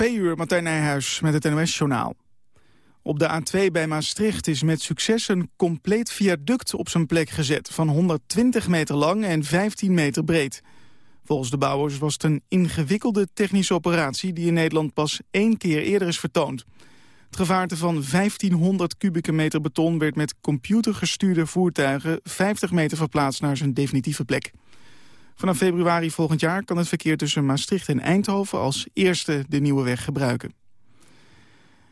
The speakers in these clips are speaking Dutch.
Twee uur, Martijn Nijhuis met het NOS-journaal. Op de A2 bij Maastricht is met succes een compleet viaduct op zijn plek gezet... van 120 meter lang en 15 meter breed. Volgens de bouwers was het een ingewikkelde technische operatie... die in Nederland pas één keer eerder is vertoond. Het gevaarte van 1500 kubieke meter beton... werd met computergestuurde voertuigen 50 meter verplaatst naar zijn definitieve plek. Vanaf februari volgend jaar kan het verkeer tussen Maastricht en Eindhoven... als eerste de nieuwe weg gebruiken.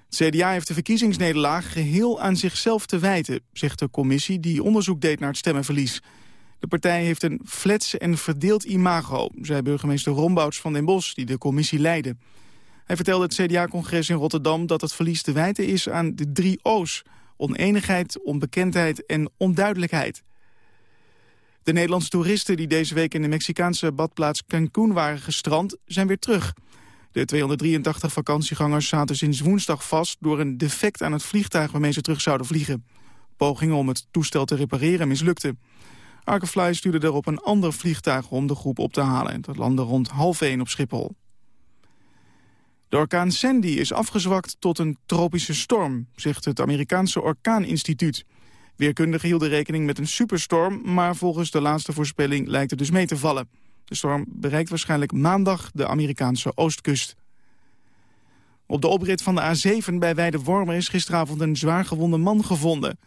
Het CDA heeft de verkiezingsnederlaag geheel aan zichzelf te wijten... zegt de commissie die onderzoek deed naar het stemmenverlies. De partij heeft een flets en verdeeld imago... zei burgemeester Rombouts van den Bosch, die de commissie leidde. Hij vertelde het CDA-congres in Rotterdam dat het verlies te wijten is aan de drie O's. Oneenigheid, onbekendheid en onduidelijkheid. De Nederlandse toeristen die deze week in de Mexicaanse badplaats Cancún waren gestrand, zijn weer terug. De 283 vakantiegangers zaten sinds woensdag vast door een defect aan het vliegtuig waarmee ze terug zouden vliegen. Pogingen om het toestel te repareren mislukten. Arkefly stuurde erop een ander vliegtuig om de groep op te halen. Dat landde rond half één op Schiphol. De orkaan Sandy is afgezwakt tot een tropische storm, zegt het Amerikaanse Orkaaninstituut. Weerkundigen hielden rekening met een superstorm, maar volgens de laatste voorspelling lijkt het dus mee te vallen. De storm bereikt waarschijnlijk maandag de Amerikaanse oostkust. Op de oprit van de A7 bij Weide-Wormer is gisteravond een zwaargewonde man gevonden.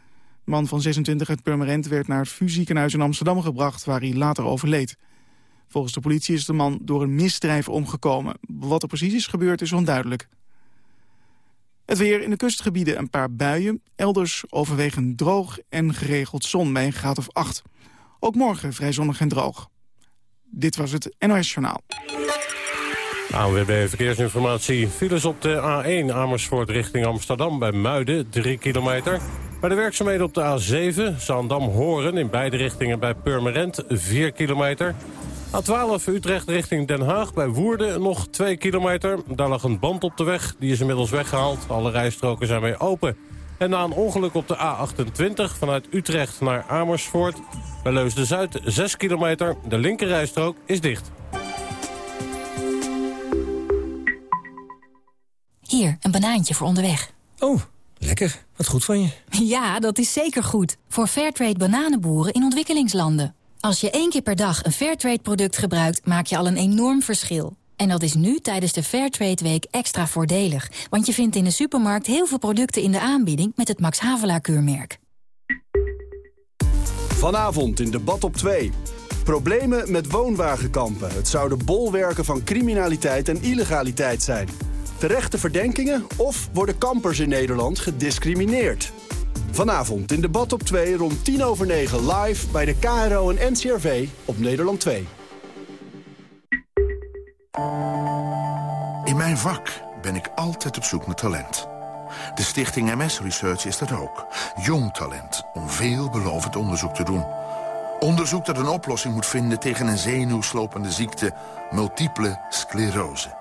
De man van 26 uit Purmerend werd naar het VU-ziekenhuis in Amsterdam gebracht... waar hij later overleed. Volgens de politie is de man door een misdrijf omgekomen. Wat er precies is gebeurd is onduidelijk. Het weer in de kustgebieden een paar buien. Elders overwegend droog en geregeld zon bij een graad of 8. Ook morgen vrij zonnig en droog. Dit was het NOS Journaal. ANWB Verkeersinformatie. Files op de A1 Amersfoort richting Amsterdam bij Muiden, 3 kilometer. Bij de werkzaamheden op de A7 Zaandam-Horen in beide richtingen bij Purmerend, 4 kilometer. A12 Utrecht richting Den Haag bij Woerden nog 2 kilometer. Daar lag een band op de weg, die is inmiddels weggehaald. Alle rijstroken zijn weer open. En na een ongeluk op de A28 vanuit Utrecht naar Amersfoort... bij Leusden-Zuid 6 kilometer, de linkerrijstrook is dicht. Hier, een banaantje voor onderweg. Oh, lekker. Wat goed van je. Ja, dat is zeker goed. Voor Fairtrade bananenboeren in ontwikkelingslanden. Als je één keer per dag een Fairtrade-product gebruikt... maak je al een enorm verschil. En dat is nu tijdens de Fairtrade Week extra voordelig. Want je vindt in de supermarkt heel veel producten in de aanbieding... met het Max Havelaar-keurmerk. Vanavond in debat op 2. Problemen met woonwagenkampen. Het zouden bolwerken van criminaliteit en illegaliteit zijn. Terechte verdenkingen of worden kampers in Nederland gediscrimineerd? Vanavond in debat op 2 rond 10 over 9 live bij de KRO en NCRV op Nederland 2. In mijn vak ben ik altijd op zoek naar talent. De stichting MS Research is dat ook. Jong talent om veelbelovend onderzoek te doen. Onderzoek dat een oplossing moet vinden tegen een zenuwslopende ziekte... multiple sclerose.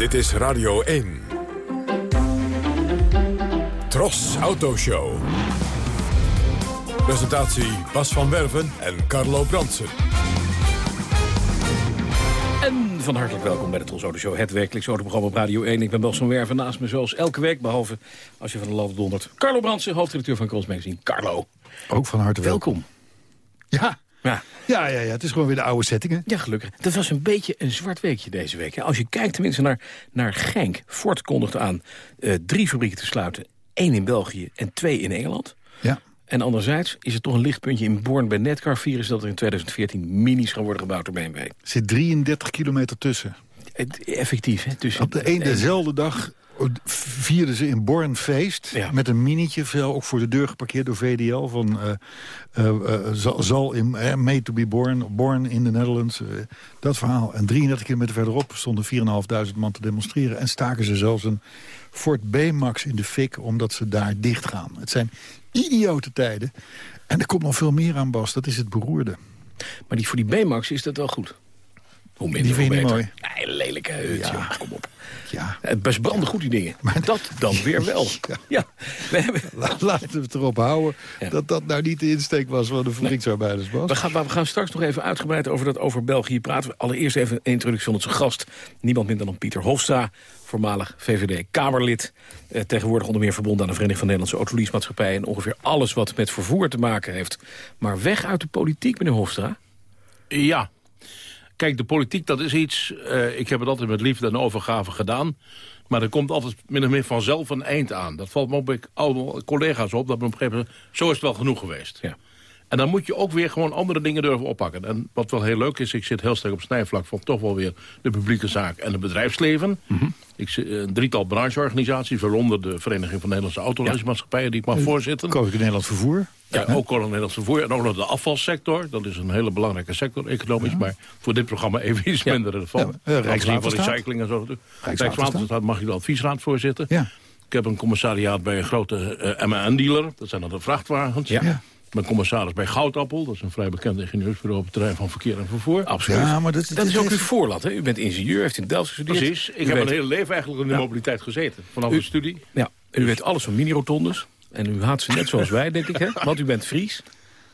Dit is Radio 1. Tros Autoshow. Presentatie Bas van Werven en Carlo Bransen. En van hartelijk welkom bij de Tros Auto Show, het wekelijks autoprogramma op Radio 1. Ik ben Bas van Werven, naast me zoals elke week, behalve als je van de loop dondert. Carlo Bransen, hoofdredacteur van Cross Magazine. Carlo. Ook van harte welkom. Ja, Ja, ja, ja, ja, het is gewoon weer de oude settingen. ja, gelukkig. Dat was een beetje een zwart weekje deze week. Als je kijkt tenminste naar, naar Genk. Ford kondigde aan eh, drie fabrieken te sluiten. één in België en twee in Engeland. Ja. En anderzijds is het toch een lichtpuntje in Born bij Netcar Virus... dat er in 2014 minis gaan worden gebouwd door BMW. Er zit 33 kilometer tussen. Effectief, hè? Tussen Op de een dezelfde dag vierden ze in Born feest. Ja. Met een minietje, veel ook voor de deur geparkeerd door VDL. Van, eh, zal, zal in, eh, made to be born, born in the Netherlands. dat verhaal. En 33 kilometer verderop stonden 4.500 man te demonstreren. En staken ze zelfs een Ford B-Max in de fik... omdat ze daar dicht gaan. Het zijn idiote tijden. En er komt nog veel meer aan, Bas. Dat is het beroerde. Maar die, voor die B-Max is dat wel goed. Hoe minder, Die vind je niet beter. Nee, lelijke heut, Ja. joh. Kom op. Ja. Het best branden goed, die dingen. Maar dat dan weer wel. Ja. We, hebben, La- Laten we het erop houden Ja. dat dat nou niet de insteek was van de fabrieksarbeiders, Bas. we, gaan, maar we gaan straks nog even uitgebreid over dat over België praten. Allereerst even een introductie van onze gast. Niemand minder dan Pieter Hofstra, voormalig VVD-Kamerlid. Eh, tegenwoordig onder meer verbonden aan de Vereniging van Nederlandse Autoleasemaatschappijen. En ongeveer alles wat met vervoer te maken heeft. Maar weg uit de politiek, meneer Hofstra. Ja. Kijk, de politiek, dat is iets... eh, ik heb het altijd met liefde en overgave gedaan. Maar er komt altijd min of meer vanzelf een eind aan. Dat valt me op bij collega's op. Dat op een gegeven moment... Zo is het wel genoeg geweest. Ja. En dan moet je ook weer gewoon andere dingen durven oppakken. En wat wel heel leuk is, ik zit heel sterk op snijvlak... van toch wel weer de publieke zaak en het bedrijfsleven. Ik zit in een drietal brancheorganisaties... waaronder de Vereniging van Nederlandse Autoleasemaatschappijen... die ik mag voorzitten. Koninklijk Nederlands Vervoer. Ja, ook een Nederlands vervoer. En ook nog de afvalsector. Dat is een hele belangrijke sector, economisch. Maar voor dit programma even iets minder relevant. Ja, eh, Rijkswaterstaat. recycling en zo. Rijkswaterstaat. Mag je de adviesraad voorzitten. Ja. Ik heb een commissariaat bij een grote eh MAN-dealer. Dat zijn dan de vrachtwagens. Ja. Ben commissaris bij Goudappel. Dat is een vrij bekend ingenieursbureau op het terrein van verkeer en vervoer. Absoluut. Ja, maar dat, Dat is ook uw voorlat, hè? U bent ingenieur, heeft in Delft gestudeerd. Precies. Ik U heb weet- mijn hele leven eigenlijk in de Ja. mobiliteit gezeten. Vanaf U- de studie. Ja, en u weet alles van mini-rotondes. En u haat ze net zoals wij, denk ik, hè? Want u bent Fries.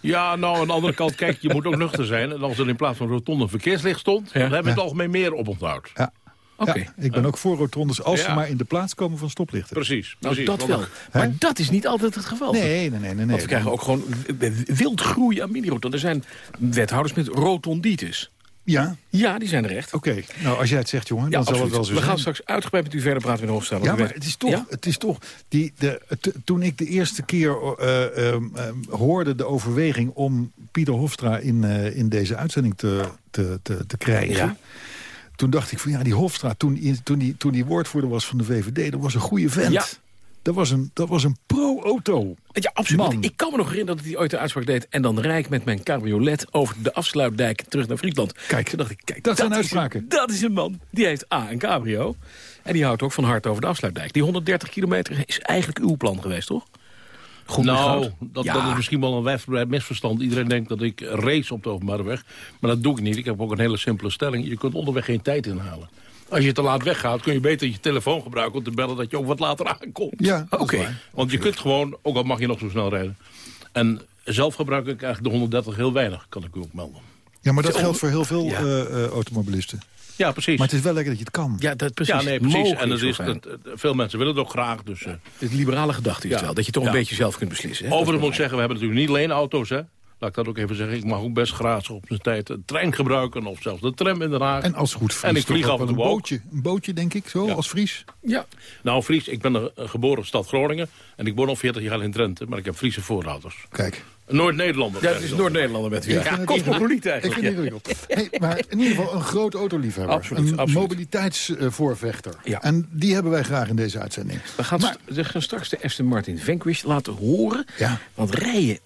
Ja, nou, aan de andere kant, kijk, je moet ook nuchter zijn. En als er in plaats van rotonde een verkeerslicht stond... dan hebben we het algemeen meer oponthoud. Ja. Oké. Ja, ik ben ook voor rotondes als ze maar in de plaats komen van stoplichten. Precies. Nou, precies. dat wel. Maar dat is niet altijd het geval. Nee, nee, nee. nee, nee. Want we krijgen ook gewoon w- w- wild groei aan mini-rotondes. Er zijn wethouders met rotonditis. Ja, Ja, die zijn er echt. oké. Nou, als jij het zegt, jongen, Ja, dan zal het wel zo We zijn. gaan straks uitgebreid met u verder praten met de hoofdstad. Ja, maar het is toch, Ja? het is toch die, de, toen ik de eerste keer eh, ehm, ehm, hoorde de overweging om Pieter Hofstra in, eh, in deze uitzending te, te, te, te krijgen. Ja. Toen dacht ik van ja, die Hofstra, toen, toen, die, toen die woordvoerder was van de VVD, dat was een goede vent. Ja. Dat was een, dat was een pro-auto. Ja, absoluut. Man. Ik kan me nog herinneren dat hij ooit de uitspraak deed... en dan rijk met mijn cabriolet over de afsluitdijk terug naar Friesland. Kijk, Toen dacht ik, kijk, dat zijn uitspraken. dat is een man. Die heeft A, een cabrio. En die houdt ook van hard over de afsluitdijk. Die 130 kilometer is eigenlijk uw plan geweest, toch? Goed nou, dat, Ja. dat is misschien wel een misverstand. Iedereen denkt dat ik race op de openbare weg. Maar dat doe ik niet. Ik heb ook een hele simpele stelling. Je kunt onderweg geen tijd inhalen. Als je te laat weggaat, kun je beter je telefoon gebruiken... om te bellen dat je ook wat later aankomt. Ja, Oké. Want je kunt gewoon, ook al mag je nog zo snel rijden... en zelf gebruik ik eigenlijk de 130 heel weinig, kan ik u ook melden. Ja, maar dat geldt voor heel veel Ja. eh, eh, automobilisten. Ja, precies. Maar het is wel lekker dat je het kan. Ja, dat, precies. ja, nee, precies. En dat is, dat, veel mensen willen het ook graag. Dus, eh, Het liberale gedachte is het Ja. wel. Dat je toch een Ja. beetje zelf kunt beslissen. hè? Dat Overigens moet ik zeggen, we hebben natuurlijk niet alleen auto's. Hè? Laat ik dat ook even zeggen. Ik mag ook best graag op zijn tijd de trein gebruiken... of zelfs de tram in Den Haag. En als goed Fries En ik vlieg af en toe een ook. bootje. Een bootje, denk ik, zo, Ja. als Fries. Ja. Nou, Fries, ik ben een een geboren stad Groningen... en ik woon al 40 jaar in Drenthe, maar ik heb Friese voorouders. Kijk. Een Noord-Nederlander. Ja, het is Noord-Nederlander met u. Ik Ja, het cosmopoliet Ik eigenlijk. vind het ingewikkeld. Hey, maar in ieder geval een groot autoliefhebber. Absoluut, een absoluut. mobiliteitsvoorvechter. Ja. En die hebben wij graag in deze uitzending. We gaan, Maar- st- we gaan straks de Aston Martin Vanquish laten horen. Ja. Want rijden,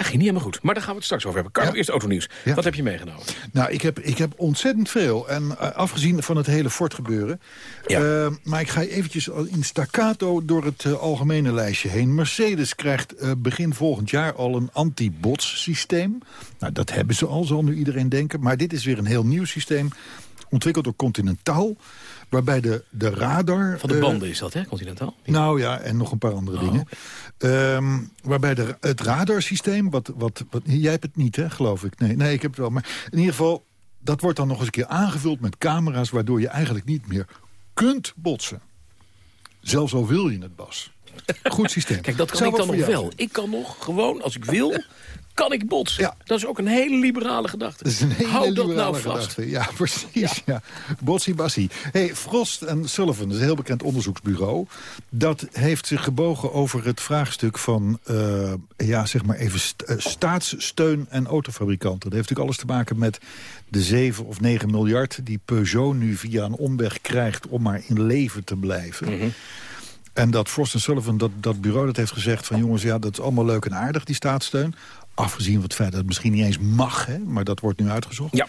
dat ging niet helemaal goed. Maar daar gaan we het straks over hebben. Carlo, Ja. eerst autonieuws. Ja. Wat heb je meegenomen? Nou, ik heb, ik heb ontzettend veel. En eh, afgezien van het hele Ford gebeuren. Ja. Eh, maar ik ga eventjes in staccato door het eh, algemene lijstje heen. Mercedes krijgt begin volgend jaar al een anti-bots systeem. Nou, dat hebben ze al, zal nu iedereen denken. Maar dit is weer een heel nieuw systeem. Ontwikkeld door Continental. Waarbij de, de radar... Van de eh, banden is dat, hè, Continental? Nou ja, en nog een paar andere dingen. Ehm, waarbij de, het radarsysteem, wat, wat, wat, jij hebt het niet, hè, geloof ik. Nee, nee, ik heb het wel. Maar in ieder geval, dat wordt dan nog eens een keer aangevuld met camera's... waardoor je eigenlijk niet meer kunt botsen. Zelfs al wil je het, Bas. Goed systeem. Kijk, dat kan Zou ik dan nog wel. Ik kan nog gewoon, als ik wil, kan ik botsen. Ja. Dat is ook een hele liberale gedachte. Dat is een hele Hou dat liberale nou vast. gedachte. Ja, precies. Ja. Botsie Bassie. Hey, Frost en Sullivan, dat is een heel bekend onderzoeksbureau. Dat heeft zich gebogen over het vraagstuk van... eh, ja, zeg maar even st- eh, staatssteun en autofabrikanten. Dat heeft natuurlijk alles te maken met de 7 of 9 miljard... die Peugeot nu via een omweg krijgt om maar in leven te blijven. Mhm. En dat Frost en Sullivan, dat, dat bureau, dat heeft gezegd van... jongens, ja, dat is allemaal leuk en aardig, die staatssteun. Afgezien van het feit dat het misschien niet eens mag, hè, maar dat wordt nu uitgezocht. Ja.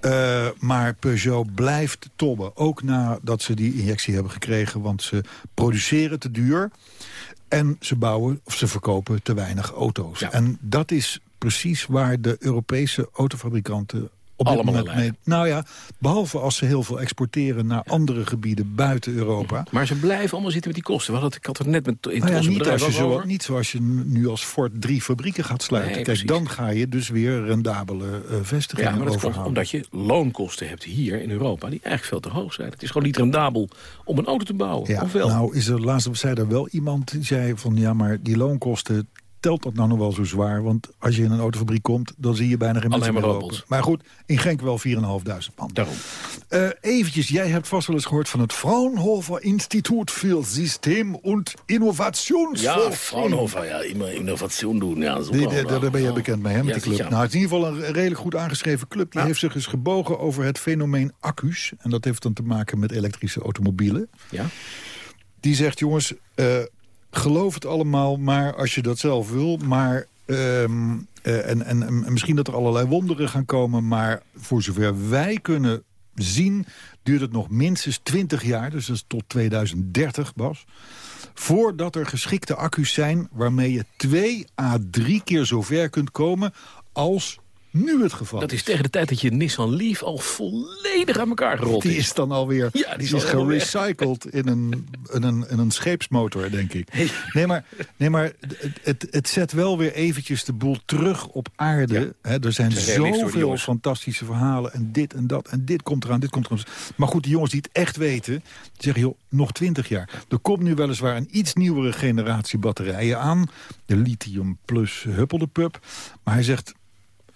Eh, maar Peugeot blijft tobben, ook nadat ze die injectie hebben gekregen... want ze produceren te duur en ze bouwen of ze verkopen te weinig auto's. Ja. En dat is precies waar de Europese autofabrikanten op dit Allemaal moment mee... Nou ja, behalve als ze heel veel exporteren naar andere gebieden buiten Europa... Maar ze blijven allemaal zitten met die kosten. Hadden, ik had het net met, in het Nou ja, niet, als je zo, over. niet zoals je nu als Ford drie fabrieken gaat sluiten. Nee, Kijk, precies. dan ga je dus weer rendabele eh, vestigingen Ja, maar dat komt omdat je loonkosten hebt hier in Europa... die eigenlijk veel te hoog zijn. Het is gewoon niet rendabel om een auto te bouwen. Ja, of wel? nou is er laatst zei er wel iemand die zei van... ja, maar die loonkosten, telt dat nou nog wel zo zwaar? Want als je in een autofabriek komt, dan zie je bijna geen mensen Alleen maar lopen. Maar goed, in Genk wel 4.500 man. Daarom. Eh eventjes, jij hebt vast wel eens gehoord van het Fraunhofer Instituut voor Systeem- en Innovationsforschung. Ja, Fraunhofer, ja, immer innovatie doen. Ja, super. Die, die- daar ben je bekend mee, hè, met Ja, die club. Nou, het is in ieder geval een redelijk goed aangeschreven club. Die heeft zich eens gebogen over het fenomeen accu's. En dat heeft dan te maken met elektrische automobielen. Ja? Die zegt, jongens, eh, geloof het allemaal maar als je dat zelf wil. Maar, ehm, eh, en, en, en misschien dat er allerlei wonderen gaan komen. Maar voor zover wij kunnen zien, duurt het nog minstens 20 jaar. Dus dat is tot 2030, Bas. Voordat er geschikte accu's zijn waarmee je twee à drie keer zo ver kunt komen als nu het geval Dat is tegen de tijd dat je Nissan Leaf al volledig aan elkaar gerold die is dan alweer Ja, die die is is, al gerecycled in een, in, een, in een scheepsmotor, denk ik. Nee, maar, nee, maar het, het, zet wel weer eventjes de boel terug op aarde. Hè, er zijn zoveel fantastische verhalen. En dit en dat. En dit komt eraan, dit komt eraan. Maar goed, die jongens die het echt weten, die zeggen, joh, nog twintig jaar. Er komt nu weliswaar een iets nieuwere generatie batterijen aan. De lithium plus huppeldepup. Maar hij zegt...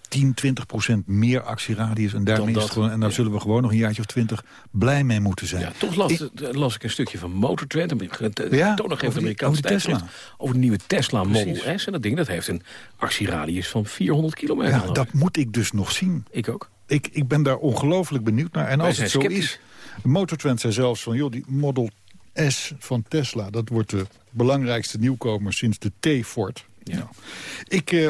10, 20 procent meer actieradius. En daarmee is dat, het gewoon, en daar ja. zullen we gewoon nog een jaartje of twintig blij mee moeten zijn. Ja, toch las, Ik- las ik een stukje van Motor Trend. Ja, toon nog even Amerikaanse. Tesla. Over de nieuwe Tesla Model. S. En dat ding dat heeft een actieradius van 400 kilometer. Ja, dat moet ik dus nog zien. Ik ook. Ik, ik ben daar ongelooflijk benieuwd naar. En Wij als het zo sceptisch. is... De Motortrend zei zelfs van... joh, die Model S van Tesla... dat wordt de belangrijkste nieuwkomer sinds de T-Ford. Nou, ik, eh,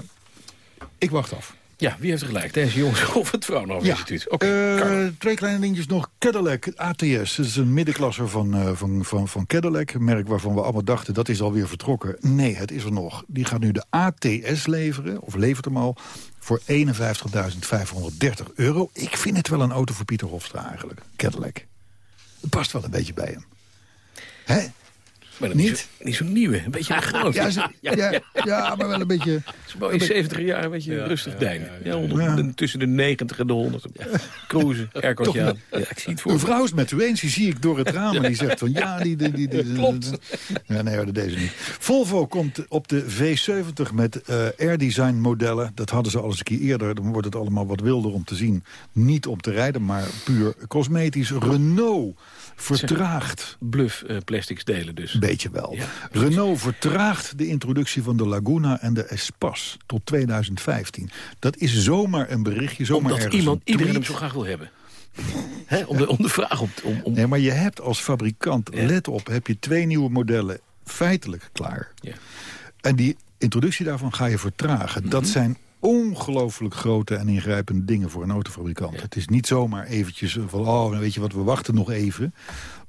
ik wacht af. Ja, wie heeft er gelijk? Deze jongens of het Fraunhofer Instituut? Oké, Eh, twee kleine dingetjes nog. Cadillac ATS. Dat is een middenklasser van, eh, van, van, van Cadillac. Een merk waarvan we allemaal dachten dat is alweer vertrokken. Nee, het is er nog. Die gaat nu de ATS leveren, of levert hem al, voor 51.530 euro. Ik vind het wel een auto voor Pieter Hofstra eigenlijk. Cadillac. Het past wel een beetje bij hem. Hè? Maar niet? niet? Zo, niet zo nieuwe. Een beetje groot. Ja, ze- ja, ja, maar wel een beetje... Zo in 70 jaar een beetje rustig deinen. Ja, tussen de 90 en de 100. Cruisen, aircootje aan. Ja, ik zie het voor Een vrouw is met u eens, die zie ik door het raam. En die zegt van ja, die... die, die, die- Klopt. Ja, nee, hoor, deze niet. Volvo komt op de V70 met eh air design modellen. Dat hadden ze al eens een keer eerder. Dan wordt het allemaal wat wilder om te zien. Niet om te rijden, maar puur cosmetisch. Renault vertraagt... Bluff eh, plastics delen dus. Een beetje wel. Ja, Renault vertraagt de introductie van de Laguna en de Espas tot 2015. Dat is zomaar een berichtje, zomaar Omdat iemand, een iedereen hem zo graag wil hebben. Om, de, om de vraag op... Om, om, Nee, maar je hebt als fabrikant, Ja. let op, heb je twee nieuwe modellen feitelijk klaar. Ja. En die introductie daarvan ga je vertragen. Mhm. Dat zijn ongelooflijk grote en ingrijpende dingen voor een autofabrikant. Het is niet zomaar eventjes van, oh, weet je wat, we wachten nog even.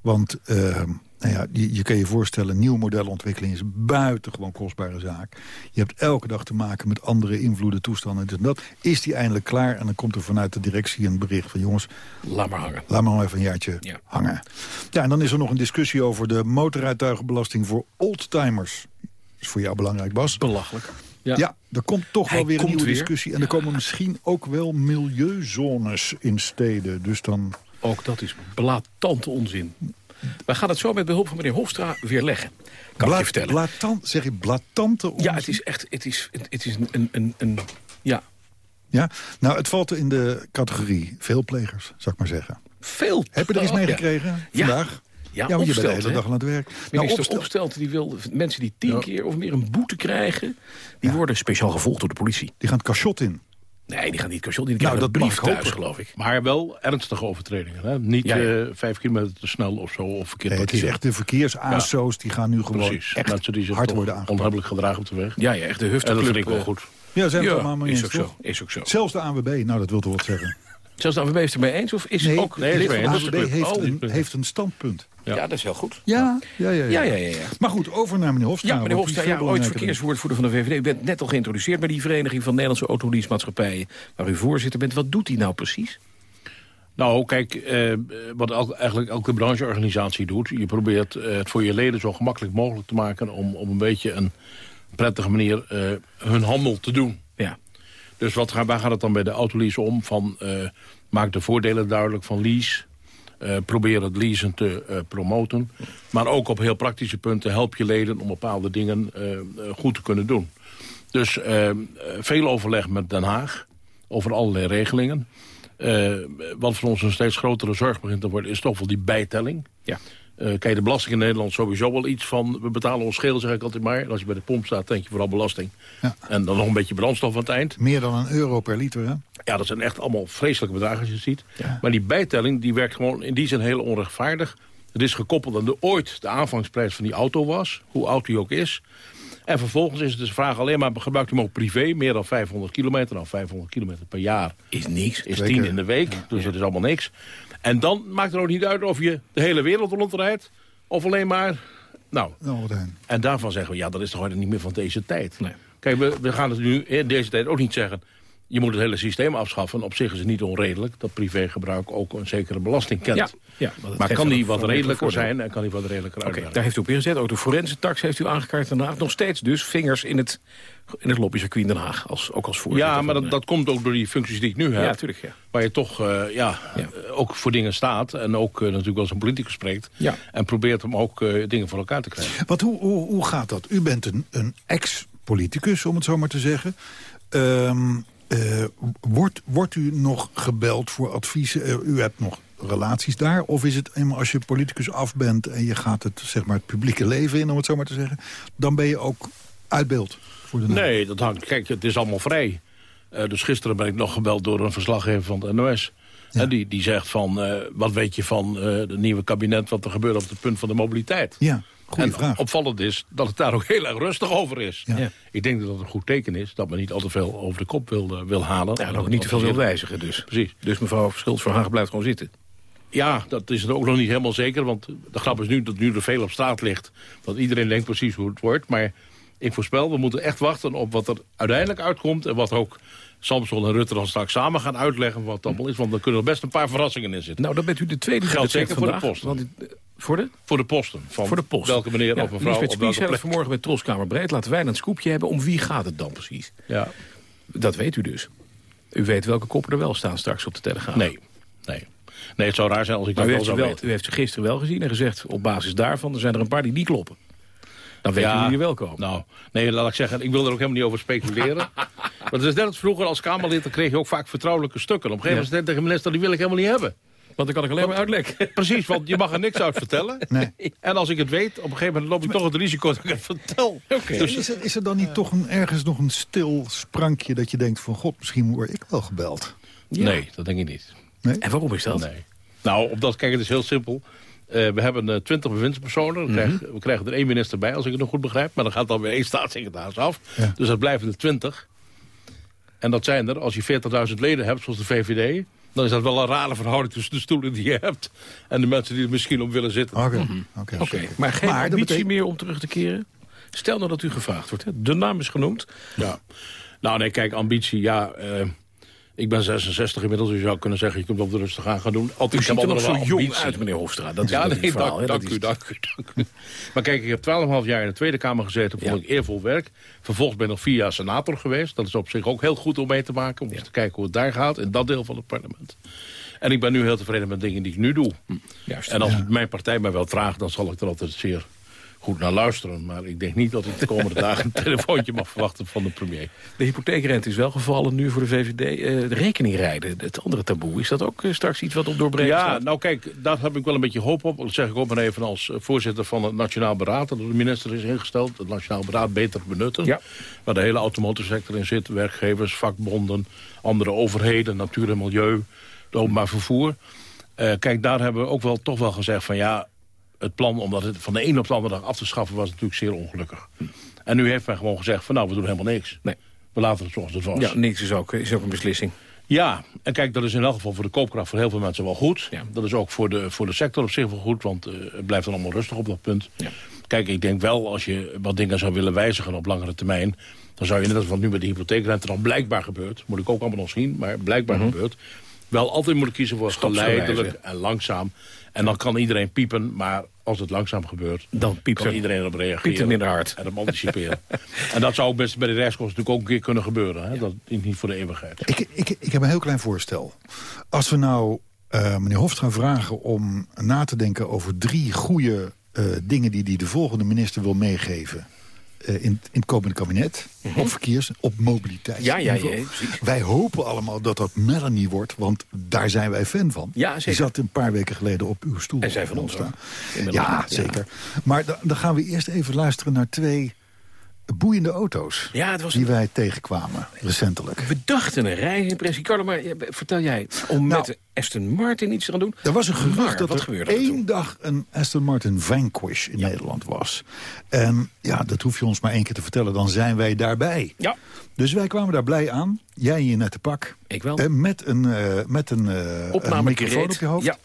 Want eh, nou ja, je, je kan je voorstellen, nieuwe modelontwikkeling is een buitengewoon kostbare zaak. Je hebt elke dag te maken met andere invloeden, toestanden. Dus dat is die eindelijk klaar. En dan komt er vanuit de directie een bericht van, jongens, Laat maar hangen. Laat maar nog even een jaartje Ja. hangen. Ja, en dan is er nog een discussie over de motorrijtuigenbelasting voor oldtimers. Dat is voor jou belangrijk, Bas. Belachelijk. Ja, er komt toch Hij wel weer een nieuwe weer. discussie. En er komen misschien ook wel milieuzones in steden. Dus dan... Ook dat is blatante onzin. We gaan het zo met behulp van meneer Hofstra weer leggen. Kan ik je vertellen. Blatant, zeg je blatante Ja, het is echt het is, het, het is een, een, een. Ja, Ja, nou, het valt in de categorie veelplegers, zou ik maar zeggen. veel. Heb je er iets Oh, mee ja. gekregen Ja. vandaag? Ja, want je bent de hele dag aan het werk. Nou, Minister Opstel- Opstelten die wil mensen die tien keer of meer een boete krijgen... die worden speciaal gevolgd door de politie. Die gaan het cachot in. Nee, die gaan niet cachot, die Nou, krijgen dat een brief thuis, hopen. geloof ik. Maar wel ernstige overtredingen. Hè? Niet Ja, ja. eh, vijf kilometer te snel of zo, of verkeerd Nee, het is echt de verkeers-ASO's, die gaan nu gewoon Precies. echt Mensen die zich hard worden aangepakt. onhebbelijk gedragen op de weg. Ja, ja, echt de En dat vind ik wel goed. Ja, zijn we Ja, het allemaal mee is eens, ook zo. Is ook zo. Zelfs de ANWB, nou dat wil toch wat zeggen. Zelfs de ANWB is het ermee eens? Of is Nee, ook nee, lid is van mee de ANWB de heeft, een, heeft een standpunt. Ja. ja, dat is heel goed. Ja, ja, ja. Ja, ja, ja. ja. Maar goed, over naar meneer Hofstra. Ja, meneer Hofstra, ja, ooit verkeerswoordvoerder van de VVD. U bent net al geïntroduceerd bij die Vereniging van Nederlandse Autoleasemaatschappijen... waar u voorzitter bent. Wat doet die nou precies? Nou, kijk, eh, wat eigenlijk elke brancheorganisatie doet... je probeert eh, het voor je leden zo gemakkelijk mogelijk te maken... om op een beetje een prettige manier eh, hun handel te doen. Dus wat, waar gaat het dan bij de autolease om? Van, eh, maak de voordelen duidelijk van lease... Eh, probeer het leasen te eh, promoten. Maar ook op heel praktische punten help je leden... om bepaalde dingen goed te kunnen doen. Dus veel overleg met Den Haag over allerlei regelingen. Wat voor ons een steeds grotere zorg begint te worden... is toch wel die bijtelling. Ja. Eh, kijk, de belasting in Nederland sowieso wel iets van... we betalen ons scheel, zeg ik altijd maar. En als je bij de pomp staat, denk je vooral belasting. Ja. En dan nog een beetje brandstof aan het eind. Meer dan een euro per liter, hè? Ja, dat zijn echt allemaal vreselijke bedragen als je het ziet. Ja. Maar die bijtelling die werkt gewoon in die zin heel onrechtvaardig. Het is gekoppeld aan de ooit de aanvangsprijs van die auto was. Hoe oud die ook is. En vervolgens is het dus de vraag alleen maar... gebruikt hem ook privé, meer dan 500 kilometer. Nou, 500 kilometer per jaar Is niks. is Twee 10 keer. in de week. Dus dat is allemaal niks. En dan maakt het ook niet uit of je de hele wereld rondrijdt... of alleen maar... Nou, Nou, en daarvan zeggen we, ja, dat is toch niet meer van deze tijd. Nee. Kijk, we, we gaan het nu in deze tijd ook niet zeggen... je moet het hele systeem afschaffen. Op zich is het niet onredelijk dat privégebruik ook een zekere belasting kent. Ja, ja, maar kan die wat redelijker zijn en kan die wat redelijker Oké, uitwerken? daar heeft u op ingezet. Ook de forensentax heeft u aangekaart Haag. Nog steeds dus vingers in het, in het lobbycircuit in Den Haag. Als, ook als voorzitter. Ja, maar dat, dat komt ook door die functies die ik nu heb. Ja, natuurlijk, ja. Waar je toch eh, ja, Ja. eh, ook voor dingen staat. En ook eh, natuurlijk als een politicus spreekt. Ja. En probeert om ook eh, dingen voor elkaar te krijgen. Want hoe, hoe, hoe gaat dat? U bent een, een ex-politicus, om het zo maar te zeggen. Ehm, eh, wordt, wordt u nog gebeld voor adviezen? U hebt nog relaties daar? Of is het eenmaal als je politicus af bent... en je gaat het, zeg maar, het publieke leven in, om het zo maar te zeggen... dan ben je ook uit beeld voor de? Nee, dat hangt. Kijk, het is allemaal vrij. Eh, dus gisteren ben ik nog gebeld door een verslaggever van de NOS. Ja. En die, die zegt van, eh, wat weet je van eh het nieuwe kabinet... wat er gebeurt op het punt van de mobiliteit? Ja, goede en vraag. opvallend is dat het daar ook heel erg rustig over is. Ja. Ja. Ik denk dat dat een goed teken is. Dat men niet al te veel over de kop wil, wil halen. Ja, en ook niet te veel wil wijzigen dus. Precies. Dus mevrouw Schultz van Hagen blijft gewoon zitten. Ja, dat is ook nog niet helemaal zeker. Want de grap is nu dat nu er veel op straat ligt. Dat iedereen denkt precies hoe het wordt. Maar ik voorspel, we moeten echt wachten op wat er uiteindelijk uitkomt. En wat ook Samson en Rutte dan straks samen gaan uitleggen wat dat allemaal is. Want er kunnen er best een paar verrassingen in zitten. Nou, dan bent u de tweede Geldt zeker voor de vandaag. post. Want voor de? Voor de posten. Van Voor de post. Welke meneer ja, of mevrouw Lisbeth op welke plek. vanmorgen bij Troskamer Breed. Laten wij een scoopje hebben. Om wie gaat het dan precies? Ja. Dat weet u dus. U weet welke koppen er wel staan straks op de Telegraaf. Nee. Nee. Nee, het zou raar zijn als ik Maar dat wel zou weten. u heeft ze gisteren wel gezien en gezegd... op basis daarvan er zijn er een paar die niet kloppen. Dan weet u wie er wel komen. Nou, nee, laat ik zeggen, ik wil er ook helemaal niet over speculeren. Want het is net als vroeger als Kamerlid, dan kreeg je ook vaak vertrouwelijke stukken. Op een gegeven moment zei tegen de minister, die wil ik helemaal niet hebben. Want dan kan ik alleen maar uitlekken. Precies, want je mag er niks uit vertellen. Nee. En als ik het weet, op een gegeven moment loop ik toch het risico dat ik het vertel. En is, er, is er dan niet toch een, ergens nog een stil sprankje dat je denkt van... god, misschien word ik wel gebeld? Nee, dat denk ik niet. En waarom is dat? Nee. Nou, op dat, kijk, het is heel simpel. Eh, we hebben eh, twintig bewindspersonen. We, krijgen, we krijgen er één minister bij, als ik het nog goed begrijp. Maar dan gaat dan weer één staatssecretaris af. Ja. Dus dat blijven er twintig. En dat zijn er, als je 40.000 leden hebt, zoals de VVD... dan is dat wel een rare verhouding tussen de stoelen die je hebt... en de mensen die er misschien op willen zitten. Oké, oké. Oké, maar geen Maar ambitie betekent- meer om terug te keren? Stel nou dat u gevraagd wordt. Hè? De naam is genoemd. Ja. Nou, nee, kijk, ambitie, ja... eh, ik ben 66 inmiddels, dus je zou kunnen zeggen... je kunt op de rustig aan gaan doen. Altijd, U ziet er nog zo wel jong ambitie. uit, meneer Hofstra. Dat is ja, nee, verhaal. dank, hè? dank Dat u, is- dank u, dank u. Maar kijk, ik heb 12,5 jaar in de Tweede Kamer gezeten. Vond Ja. ik eervol werk. Vervolgens ben ik nog vier jaar senator geweest. Dat is op zich ook heel goed om mee te maken. Om eens te kijken hoe het daar gaat. In dat deel van het parlement. En ik ben nu heel tevreden met dingen die ik nu doe. Juist. En als mijn partij mij wel vraagt, dan zal ik er altijd zeer goed naar luisteren. Maar ik denk niet dat ik de komende dagen een telefoontje mag verwachten van de premier. De hypotheekrente is wel gevallen nu voor de VVD. Eh, de rekeningrijden, het andere taboe. Is dat ook eh, straks iets wat op doorbreken Ja, staat? nou kijk, daar heb ik wel een beetje hoop op. Dat zeg ik ook maar even als eh, voorzitter van het Nationaal Beraad... dat de minister is ingesteld, het Nationaal Beraad beter benutten. Ja. Waar de hele automotorsector in zit. Werkgevers, vakbonden, andere overheden, natuur en milieu, het openbaar vervoer. Kijk, daar hebben we ook wel toch wel gezegd van ja... het plan om dat het van de een op de andere dag af te schaffen... was natuurlijk zeer ongelukkig. En nu heeft men gewoon gezegd van nou, we doen helemaal niks. Nee. We laten het zoals het was. Ja, niks is ook, is ook een beslissing. Ja, en kijk, dat is in elk geval voor de koopkracht voor heel veel mensen wel goed. Ja. Dat is ook voor de, voor de sector op zich wel goed, want eh, het blijft dan allemaal rustig op dat punt. Ja. Kijk, ik denk wel, als je wat dingen zou willen wijzigen op langere termijn... dan zou je net als wat nu met de hypotheekrente dan blijkbaar gebeurt... moet ik ook allemaal nog zien, maar blijkbaar gebeurt... wel altijd moeten kiezen voor geleidelijk en langzaam. En dan kan iedereen piepen, maar als het langzaam gebeurt... Dan piept kan er- iedereen erop reageren. het minder hard. En op anticiperen. en dat zou best bij de rechtskosten natuurlijk ook een keer kunnen gebeuren. Hè? Dat is niet voor de eeuwigheid. Ik, ik, ik heb een heel klein voorstel. Als we nou eh, meneer Hofstra vragen om na te denken over drie goede eh, dingen die hij de volgende minister wil meegeven. Eh, in, in het komende kabinet, op verkeers, op mobiliteit. Mhm. Ja, ja. Wij hopen allemaal dat dat Melanie wordt, want daar zijn wij fan van. Ja, Die zeker. zat een paar weken geleden op uw stoel. En zij van ons. Inmiddels. Ja, zeker. Maar da- dan gaan we eerst even luisteren naar twee boeiende auto's... Ja, het was die wij tegenkwamen, recentelijk. We dachten een reisimpressie. Carlo, maar vertel jij, om Nou, met Aston Martin iets te gaan doen? Er was een gerucht Maar, dat er één toen? dag een Aston Martin Vanquish in Nederland was. En ja, dat hoef je ons maar één keer te vertellen, dan zijn wij daarbij. Ja. Dus wij kwamen daar blij aan. Jij in je nette pak. Ik wel. En met een, eh, met een, eh, een microfoon op je hoofd. Ja.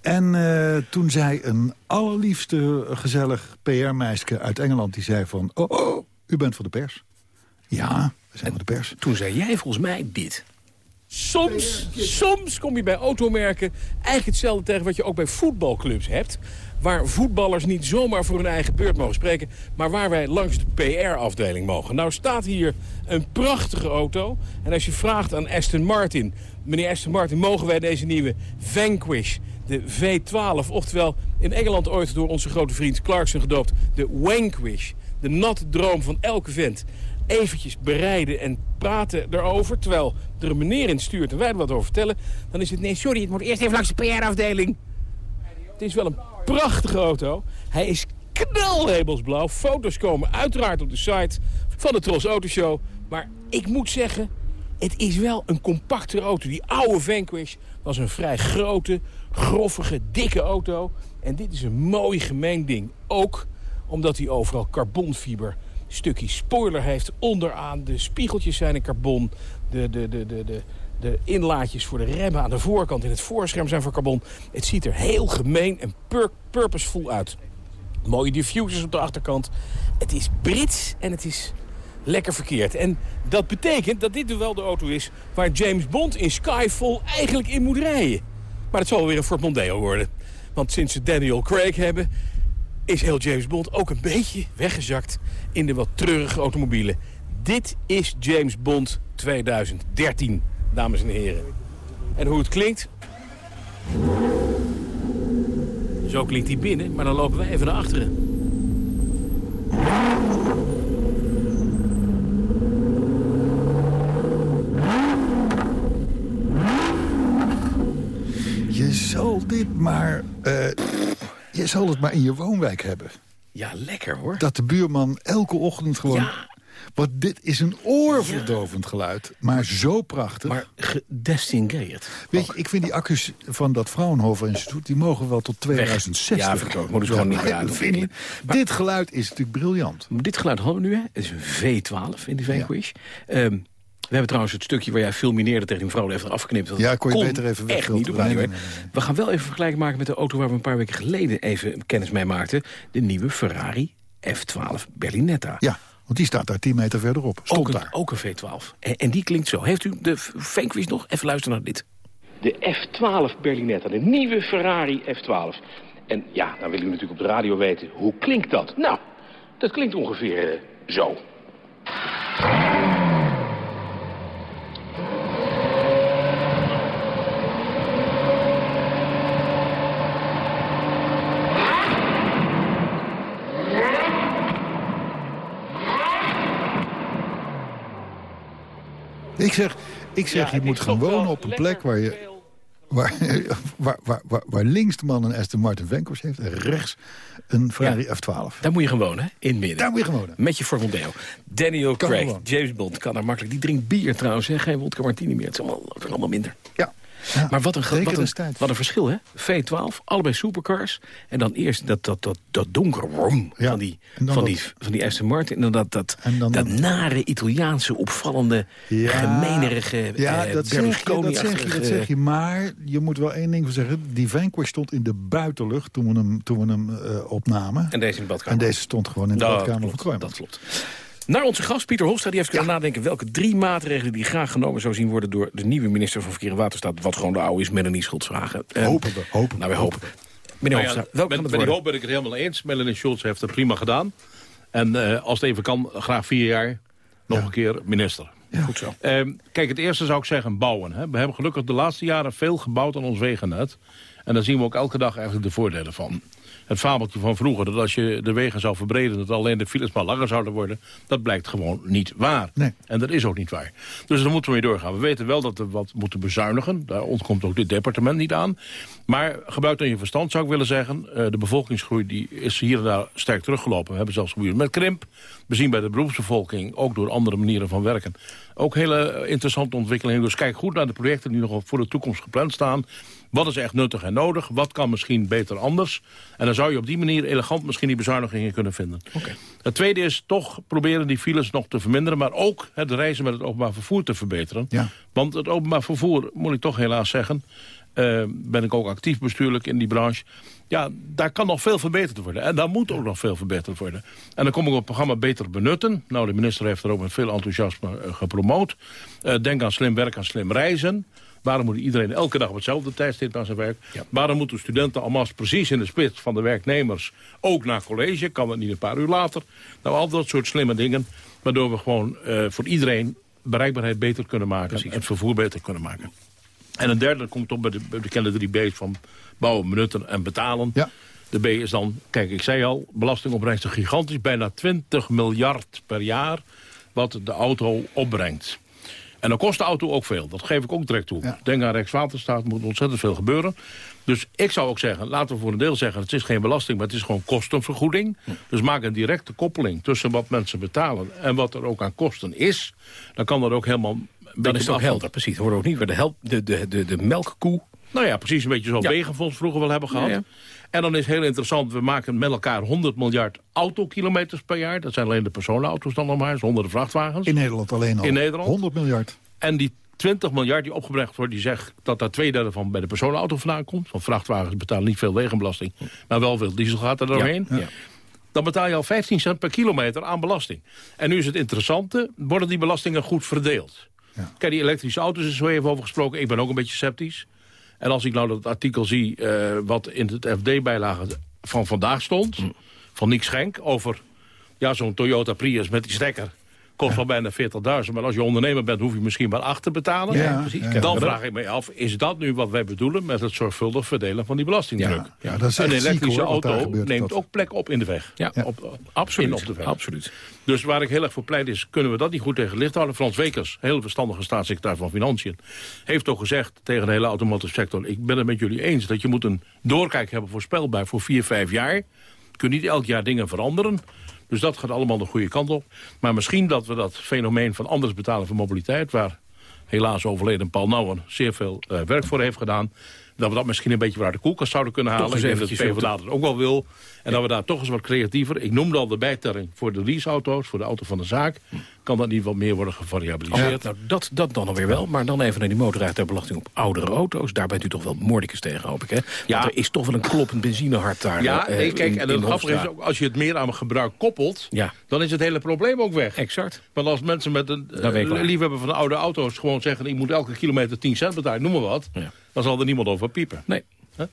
En eh, toen zei een allerliefste, gezellig PR-meisje uit Engeland... die zei van, oh, oh, u bent van de pers. Ja, we zijn van de pers. Toen zei jij volgens mij dit. Soms, soms kom je bij automerken eigenlijk hetzelfde tegen wat je ook bij voetbalclubs hebt. Waar voetballers niet zomaar voor hun eigen beurt mogen spreken... maar waar wij langs de PR-afdeling mogen. Nou staat hier een prachtige auto. En als je vraagt aan Aston Martin... meneer Aston Martin, mogen wij deze nieuwe Vanquish, de V12... oftewel in Engeland ooit door onze grote vriend Clarkson gedoopt... de Wanquish, de natte droom van elke vent eventjes bereiden en praten erover... terwijl er een meneer in stuurt en wij er wat over vertellen... dan is het, nee, sorry, het moet eerst even langs de PR-afdeling. Het is wel een prachtige auto. Hij is knalhemelsblauw. Foto's komen uiteraard op de site van de Tros Autoshow. Maar ik moet zeggen, het is wel een compactere auto. Die oude Vanquish was een vrij grote, groffige, dikke auto. En dit is een mooi gemengd ding. Ook omdat hij overal carbonfiber stukje spoiler heeft onderaan. De spiegeltjes zijn in carbon. De, de, de, de, de, de inlaatjes voor de remmen aan de voorkant en het voorscherm zijn van carbon. Het ziet er heel gemeen en pur purposeful uit. Mooie diffusers op de achterkant. Het is Brits en het is lekker verkeerd. En dat betekent dat dit wel de auto is waar James Bond in Skyfall eigenlijk in moet rijden. Maar het zal weer een Ford Mondeo worden. Want sinds ze Daniel Craig hebben, is heel James Bond ook een beetje weggezakt in de wat treurige automobielen. Dit is James Bond 2013, dames en heren. En hoe het klinkt... Zo klinkt hij binnen, maar dan lopen wij even naar achteren. Je zal dit maar... eh, je zal het maar in je woonwijk hebben. Ja, lekker hoor. Dat de buurman elke ochtend gewoon... Ja. Want dit is een oorverdovend geluid. Maar zo prachtig. Maar gedistingueerd. Weet je, ik vind die accu's van dat Fraunhofer Instituut... die mogen wel tot 2060. Ja, verkocht. Moeten ze gewoon niet meer Ja, uitvinden. Dit geluid is natuurlijk briljant. Dit geluid hadden we nu, hè. Het is een V12 in de Vanquish. Ehm, we hebben trouwens het stukje waar jij fulmineerde tegen die mevrouw even afgeknipt. Dat Ja, kon je beter even echt niet Nee. We gaan wel even vergelijking maken met de auto waar we een paar weken geleden even kennis mee maakten. De nieuwe Ferrari F12 Berlinetta. Ja, want die staat daar 10 meter verderop. Stond ook, een, daar. ook een V12. En, en die klinkt zo. Heeft u de Vanquish nog? Even luisteren naar dit. De F12 Berlinetta, de nieuwe Ferrari F12. En ja, dan willen u natuurlijk op de radio weten, hoe klinkt dat? Nou, dat klinkt ongeveer eh, zo. Ik zeg, ik zeg je moet gaan wonen op een plek waar je... Waar, waar, waar, waar, waar links de man een Aston Martin Vanquish heeft... en rechts een Ferrari F12. Daar moet je gewoon wonen, in het midden. Daar moet je gewoon wonen. Met je Formondeo. Daniel Kan Craig. James Bond, kan daar makkelijk. Die drinkt bier trouwens, hè? geen wodka martini meer. Het is allemaal, het is allemaal minder. Ja. Ja, Maar wat een, wat, een, destijds. wat een verschil, hè? V12, allebei supercars. En dan eerst dat, dat, dat, dat donker wrom Ja. van, die, van, dat- die, van die Aston Martin. En dan dat, dat, En dan dat nare Italiaanse, opvallende, Ja. gemenerige Ja, eh, dat, zeg je, dat, zeg je, dat Berlusconi-achtige- zeg je. Maar je moet wel één ding zeggen. Die Vanquish stond in de buitenlucht toen we hem, toen we hem eh, opnamen. En deze in de badkamer. En deze stond gewoon in de badkamer van klopt, Kroijman. Dat klopt. Naar onze gast, Pieter Hofstra, die heeft kunnen nadenken... welke drie maatregelen die graag genomen zou zien worden... door de nieuwe minister van Verkeer en Waterstaat... wat gewoon de oude is, Melanie Schultz vragen. Eh, Hopen we, hopen Nou, we hopen. Meneer Nou ja, Hofstra, welke met, kan het met die hoop ben ik het helemaal eens. Melanie Schulz heeft het prima gedaan. En eh, als het even kan, graag vier jaar nog een keer minister. Goed zo. Ehm, kijk, het eerste zou ik zeggen bouwen. Hè. We hebben gelukkig de laatste jaren veel gebouwd aan ons wegennet. En daar zien we ook elke dag eigenlijk de voordelen van. Het fabeltje van vroeger, dat als je de wegen zou verbreden... dat alleen de files maar langer zouden worden... dat blijkt gewoon niet waar. Nee. En dat is ook niet waar. Dus daar moeten we mee doorgaan. We weten wel dat we wat moeten bezuinigen. Daar ontkomt ook dit departement niet aan. Maar gebruik dan je verstand, zou ik willen zeggen. Eh, de bevolkingsgroei die is hier en daar sterk teruggelopen. We hebben zelfs gebeurd met krimp. We zien bij de beroepsbevolking, ook door andere manieren van werken... ook hele interessante ontwikkelingen. Dus kijk goed naar de projecten die nog voor de toekomst gepland staan. Wat is echt nuttig en nodig? Wat kan misschien beter anders? En dan zou je op die manier elegant misschien die bezuinigingen kunnen vinden. Het tweede is toch proberen die files nog te verminderen... maar ook het reizen met het openbaar vervoer te verbeteren. Ja. Want het openbaar vervoer, moet ik toch helaas zeggen... eh, ben ik ook actief bestuurlijk in die branche... ja, daar kan nog veel verbeterd worden. En daar moet ook nog veel verbeterd worden. En dan kom ik op het programma Beter Benutten. Nou, de minister heeft er ook met veel enthousiasme eh, gepromoot. Eh, denk aan slim werk, aan slim reizen... Waarom moet iedereen elke dag op hetzelfde tijdstip naar zijn werk? Waarom moeten studenten allemaal precies in de spits van de werknemers... ook naar college? Kan dat niet een paar uur later? Nou, al dat soort slimme dingen... waardoor we gewoon eh, voor iedereen bereikbaarheid beter kunnen maken... en het vervoer beter kunnen maken. En een derde komt op bij de bekende drie B's van bouwen, benutten en betalen. Ja. De B is dan, kijk, ik zei al, belastingopbrengsten gigantisch. Bijna 20 miljard per jaar wat de auto opbrengt. En dan kost de auto ook veel. Dat geef ik ook direct toe. Ja. Denk aan Rijkswaterstaat, moet ontzettend veel gebeuren. Dus ik zou ook zeggen, laten we voor een deel zeggen... het is geen belasting, maar het is gewoon kostenvergoeding. Dus maak een directe koppeling tussen wat mensen betalen... en wat er ook aan kosten is. Dan kan dat ook helemaal... Dan beetje is het ook afstand- helder, precies. We worden ook niet weer de, help, de, de, de, de melkkoe. nou ja, precies een beetje zoals Ja. Wegenfonds vroeger wel hebben gehad. Ja. En dan is heel interessant, we maken met elkaar 100 miljard autokilometers per jaar. Dat zijn alleen de personenauto's dan nog maar, honderden vrachtwagens. In Nederland alleen al. In Nederland? 100 miljard. En die 20 miljard die opgebracht wordt, die zegt dat daar twee derde van bij de personenauto vandaan komt. Want vrachtwagens betalen niet veel wegenbelasting, maar wel veel diesel gaat er doorheen. Ja. Dan betaal je al 15 cent per kilometer aan belasting. En nu is het interessante, worden die belastingen goed verdeeld? Ja. Kijk, die elektrische auto's is zo even over gesproken. Ik ben ook een beetje sceptisch. En als ik nou dat artikel zie eh, wat in het FD-bijlage van vandaag stond... Mm. van Nick Schenk over ja, zo'n Toyota Prius met die stekker... kost wel bijna 40.000, maar als je ondernemer bent... hoef je misschien maar 8 te betalen. Ja, precies. ja. Dan vraag ik me af, is dat nu wat wij bedoelen... met het zorgvuldig verdelen van die belastingdruk? Ja, ja, dat is echt een ziek, elektrische hoor, auto neemt dat. ook plek op in de weg. Ja. Op, Absoluut. in op de weg. Absoluut. Dus waar ik heel erg voor pleit is, kunnen we dat niet goed tegen licht houden. Frans Wekers, heel verstandige staatssecretaris van Financiën... heeft ook gezegd tegen de hele automotive sector... ik ben het met jullie eens dat je moet een doorkijk hebben voorspelbaar voor vier, vijf jaar. Je kunt niet elk jaar dingen veranderen. Dus dat gaat allemaal de goede kant op. Maar misschien dat we dat fenomeen van anders betalen voor mobiliteit... waar helaas overleden Paul Nouwen zeer veel eh, werk voor heeft gedaan... dat we dat misschien een beetje weer uit de koelkast zouden kunnen halen. eens denk dat de PvdA dat ook wel wil. En dat we daar toch eens wat creatiever... ik noemde al de bijtelling voor de leaseauto's, voor de auto van de zaak... kan dat niet wat meer worden gevariabiliseerd. Nou, dat, dat dan alweer wel. Maar dan even naar die motorrijtuigbelasting op oudere auto's. Daar bent u toch wel moordicus tegen, hoop ik, hè? Ja. Want er is toch wel een kloppend benzinehart daar. Ja, eh, nee, kijk, in- en het grappige is ook... als je het meer aan gebruik koppelt... Ja. dan is het hele probleem ook weg. Exact. Want als mensen met een klaar. liefhebber van de oude auto's gewoon zeggen... ik moet elke kilometer 10 cent betalen, noem maar wat... Ja. dan zal er niemand over piepen. Nee.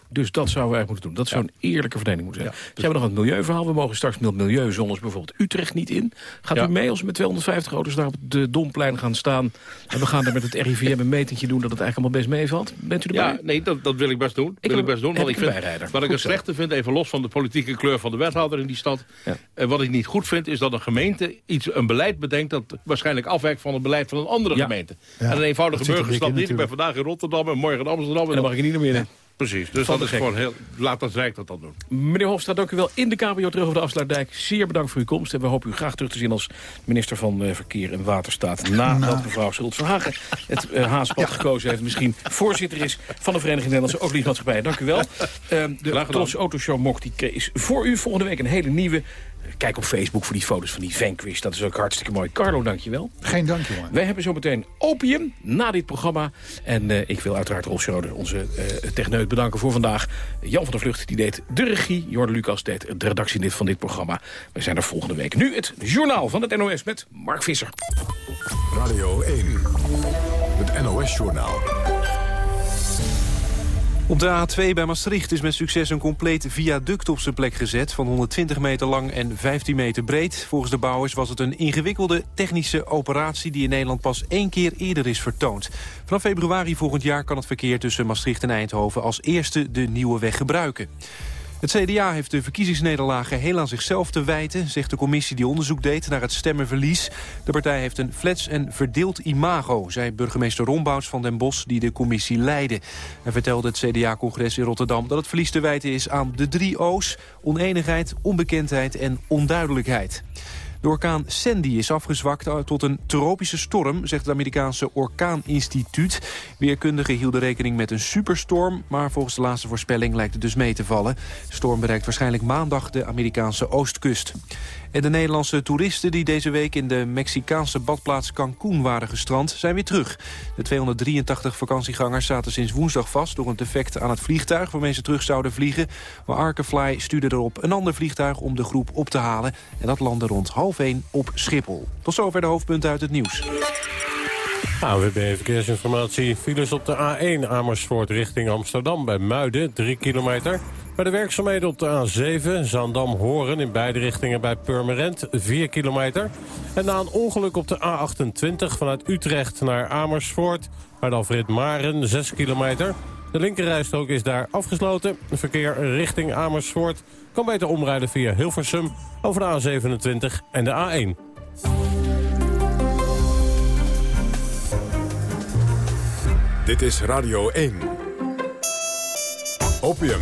Dus dat zouden wij moeten doen. Dat zou een eerlijke verdeling moeten zijn. Ze hebben nog een milieuverhaal. We mogen straks met milieuzones bijvoorbeeld Utrecht niet in. Gaat Ja. u mee als we met 250 auto's daar op de Domplein gaan staan... en we gaan er met het RIVM een metentje doen dat het eigenlijk allemaal best meevalt? Bent u erbij? Ja, nee, dat, dat wil ik best doen. Ik wil ik best doen want ik vind, wat ik het slechte vind, even los van de politieke kleur van de wethouder in die stad. Ja. En wat ik niet goed vind, is dat een gemeente iets, een beleid bedenkt... dat waarschijnlijk afwijkt van het beleid van een andere Ja. gemeente. Ja, en een eenvoudige er burger in snapt niet. Ik ben vandaag in Rotterdam en morgen in Amsterdam. En dan mag ik niet naar binnen. Precies, dus dat is gewoon heel... Laat dat Rijk dat dan doen. Meneer Hofstad, dank u wel. In de KBO terug over de afsluitdijk. Zeer bedankt voor uw komst. En we hopen u graag terug te zien als minister van eh, Verkeer en Waterstaat. Nadat mevrouw Schultz van Hagen het eh, Haaspad gekozen heeft. Misschien voorzitter is van de Vereniging Nederlandse Autoliefmaatschappijen. Dank u wel. Ehm, de. Tros Autoshow Mok die is voor u. Volgende week een hele nieuwe. Kijk op Facebook voor die foto's van die Vanquish. Dat is ook hartstikke mooi. Carlo, dank je wel. Geen dank, jongen. Wij hebben zo meteen opium na dit programma. En eh, ik wil uiteraard Rolf Schroeder, onze eh techneut, bedanken voor vandaag. Jan van der Vlucht die deed de regie. Jordan Lucas deed de redactie dit van dit programma. We zijn er volgende week. Nu het journaal van het NOS met Mark Visser. Radio 1. Het NOS-journaal. Op de A2 bij Maastricht is met succes een compleet viaduct op zijn plek gezet... van 120 meter lang en 15 meter breed. Volgens de bouwers was het een ingewikkelde technische operatie... die in Nederland pas één keer eerder is vertoond. Vanaf februari volgend jaar kan het verkeer tussen Maastricht en Eindhoven... als eerste de nieuwe weg gebruiken. Het CDA heeft de verkiezingsnederlaag geheel aan zichzelf te wijten... zegt de commissie die onderzoek deed naar het stemmenverlies. De partij heeft een flats en verdeeld imago... zei burgemeester Rombouts van den Bosch die de commissie leidde. Hij vertelde het CDA-congres in Rotterdam... dat het verlies te wijten is aan de drie O's... oneenigheid, onbekendheid en onduidelijkheid. De orkaan Sandy is afgezwakt tot een tropische storm, zegt het Amerikaanse Orkaaninstituut. Weerkundigen hielden rekening met een superstorm, maar volgens de laatste voorspelling lijkt het dus mee te vallen. De storm bereikt waarschijnlijk maandag de Amerikaanse oostkust. En de Nederlandse toeristen die deze week in de Mexicaanse badplaats Cancún waren gestrand, zijn weer terug. De 283 vakantiegangers zaten sinds woensdag vast door een defect aan het vliegtuig waarmee ze terug zouden vliegen. Maar Arkefly stuurde erop een ander vliegtuig om de groep op te halen. En dat landde rond half één op Schiphol. Tot zover de hoofdpunten uit het nieuws. AWB Verkeersinformatie. Files op de A1 Amersfoort richting Amsterdam bij Muiden, 3 kilometer. Bij de werkzaamheden op de A7 Zaandam-Horen in beide richtingen bij Purmerend, 4 kilometer. En na een ongeluk op de A28 vanuit Utrecht naar Amersfoort... bij de Alfred Maren, 6 kilometer. De linkerrijstrook is daar afgesloten. Verkeer richting Amersfoort kan beter omrijden via Hilversum... over de A27 en de A1. Dit is Radio 1. Opium,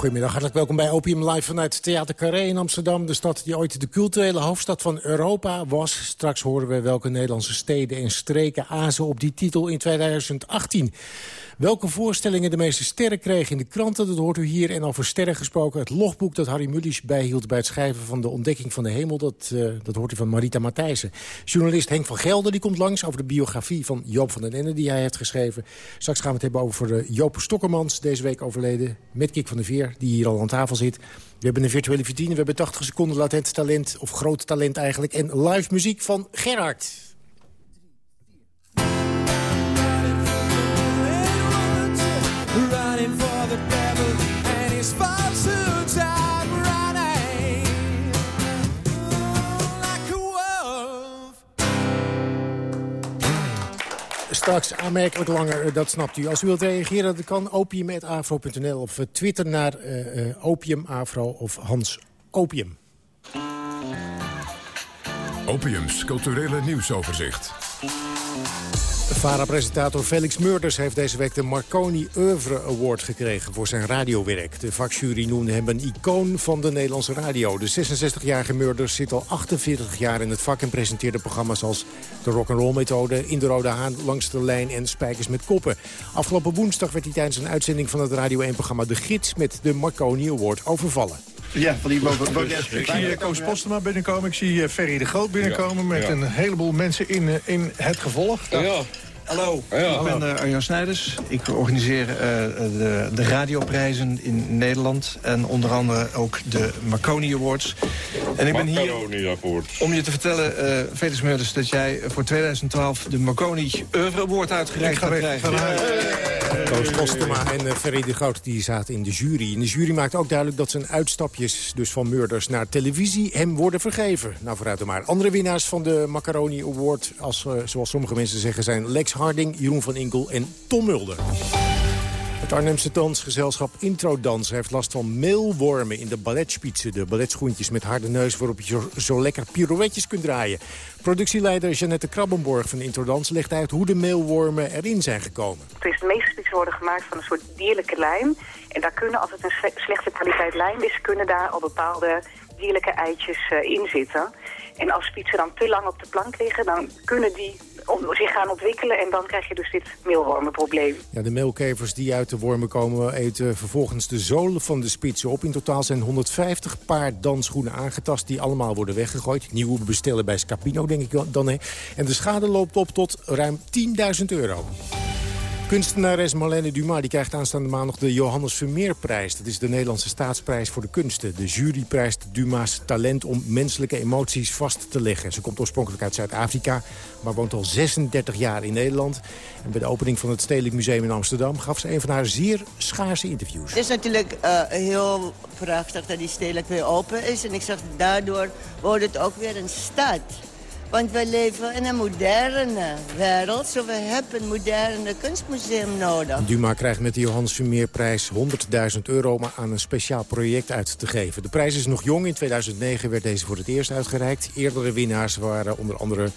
Goedemiddag, hartelijk welkom bij Opium Live vanuit Theater Carré in Amsterdam. De stad die ooit de culturele hoofdstad van Europa was. Straks horen we welke Nederlandse steden en streken azen op die titel in 2018. Welke voorstellingen de meeste sterren kregen in de kranten, dat hoort u hier. En over sterren gesproken, het logboek dat Harry Mulisch bijhield... bij het schrijven van de ontdekking van de hemel, dat, eh, dat hoort u van Marita Matthijssen. Journalist Henk van Gelder die komt langs over de biografie van Joop van den Ende... die hij heeft geschreven. Straks gaan we het hebben over uh, Joop Stokkermans, deze week overleden... met Kik van der Veer, die hier al aan tafel zit. We hebben een virtuele vitrine, we hebben 80 seconden latent talent... of groot talent eigenlijk, en live muziek van Gerard. Straks aanmerkelijk langer, dat snapt u. Als u wilt reageren, dan kan opium.afro.nl of Twitter naar uh, opiumafro of Hans Opium. Opiums culturele nieuwsoverzicht. VARA-presentator Felix Murders heeft deze week de Marconi Oeuvre Award gekregen voor zijn radiowerk. De vakjury noemde hem een icoon van de Nederlandse radio. De 66-jarige Murders zit al 48 jaar in het vak en presenteerde programma's als de Rock'n'Roll Methode, In de Rode Haan, Langs de Lijn en Spijkers met Koppen. Afgelopen woensdag werd hij tijdens een uitzending van het Radio 1-programma De Gids met de Marconi Award overvallen. Ja, van die Ik zie uh, Koos Postema binnenkomen. Ik zie uh, Ferry de Groot binnenkomen... met een heleboel mensen in, uh, in het gevolg. Ja. Hallo, ja, ik ben uh, Arjan Snijders. Ik organiseer uh, de, de radioprijzen in Nederland. En onder andere ook de Marconi Awards. En ik ben hier om je te vertellen, eh Felix Meurders, dat jij voor 2012 de Marconi Oeuvre Award uitgereikt gaat krijgen. Koos Postema en eh, Ferry de Groot die zaten in de jury. En de jury maakt ook duidelijk dat zijn uitstapjes dus van Murders naar televisie hem worden vergeven. Nou, vooruit dan maar. Andere winnaars van de Macaroni Award, als, eh, zoals sommige mensen zeggen, zijn Lex Harding, Jeroen van Inkel en Tom Mulder. Het Arnhemse dansgezelschap Introdans heeft last van meelwormen in de balletspitsen. De balletschoentjes met harde neus waarop je zo, lekker pirouetjes kunt draaien. Productieleider Jeannette Krabbenborg van Introdans legt uit hoe de meelwormen erin zijn gekomen. Het is meeste spitsen worden gemaakt van een soort dierlijke lijm. En daar kunnen, als het een sle- slechte kwaliteit lijm is, kunnen daar al bepaalde dierlijke eitjes eh, in zitten. En als spitsen dan te lang op de plank liggen, dan kunnen die zich gaan ontwikkelen. En dan krijg je dus dit meelwormenprobleem. Ja, de meelkevers die uit de wormen komen eten vervolgens de zolen van de spitsen op. In totaal zijn 150 paar dansschoenen aangetast die allemaal worden weggegooid. Nieuwe bestellen bij Scapino, denk ik dan. Hè. En de schade loopt op tot ruim 10.000 euro. Kunstenares Marlene Dumas die krijgt aanstaande maandag de Johannes Vermeerprijs. Dat is de Nederlandse staatsprijs voor de kunsten. De jury prijst Dumas talent om menselijke emoties vast te leggen. Ze komt oorspronkelijk uit Zuid-Afrika, maar woont al 36 jaar in Nederland. En bij de opening van het Stedelijk Museum in Amsterdam... gaf ze een van haar zeer schaarse interviews. Het is natuurlijk eh, heel prachtig dat die stedelijk weer open is. En ik zeg, daardoor wordt het ook weer een stad. Want we leven in een moderne wereld. Zo we hebben een moderne kunstmuseum nodig. Duma krijgt met de Johannes Vermeerprijs 100.000 euro... om aan een speciaal project uit te geven. De prijs is nog jong. In 2009 werd deze voor het eerst uitgereikt. Eerdere winnaars waren onder andere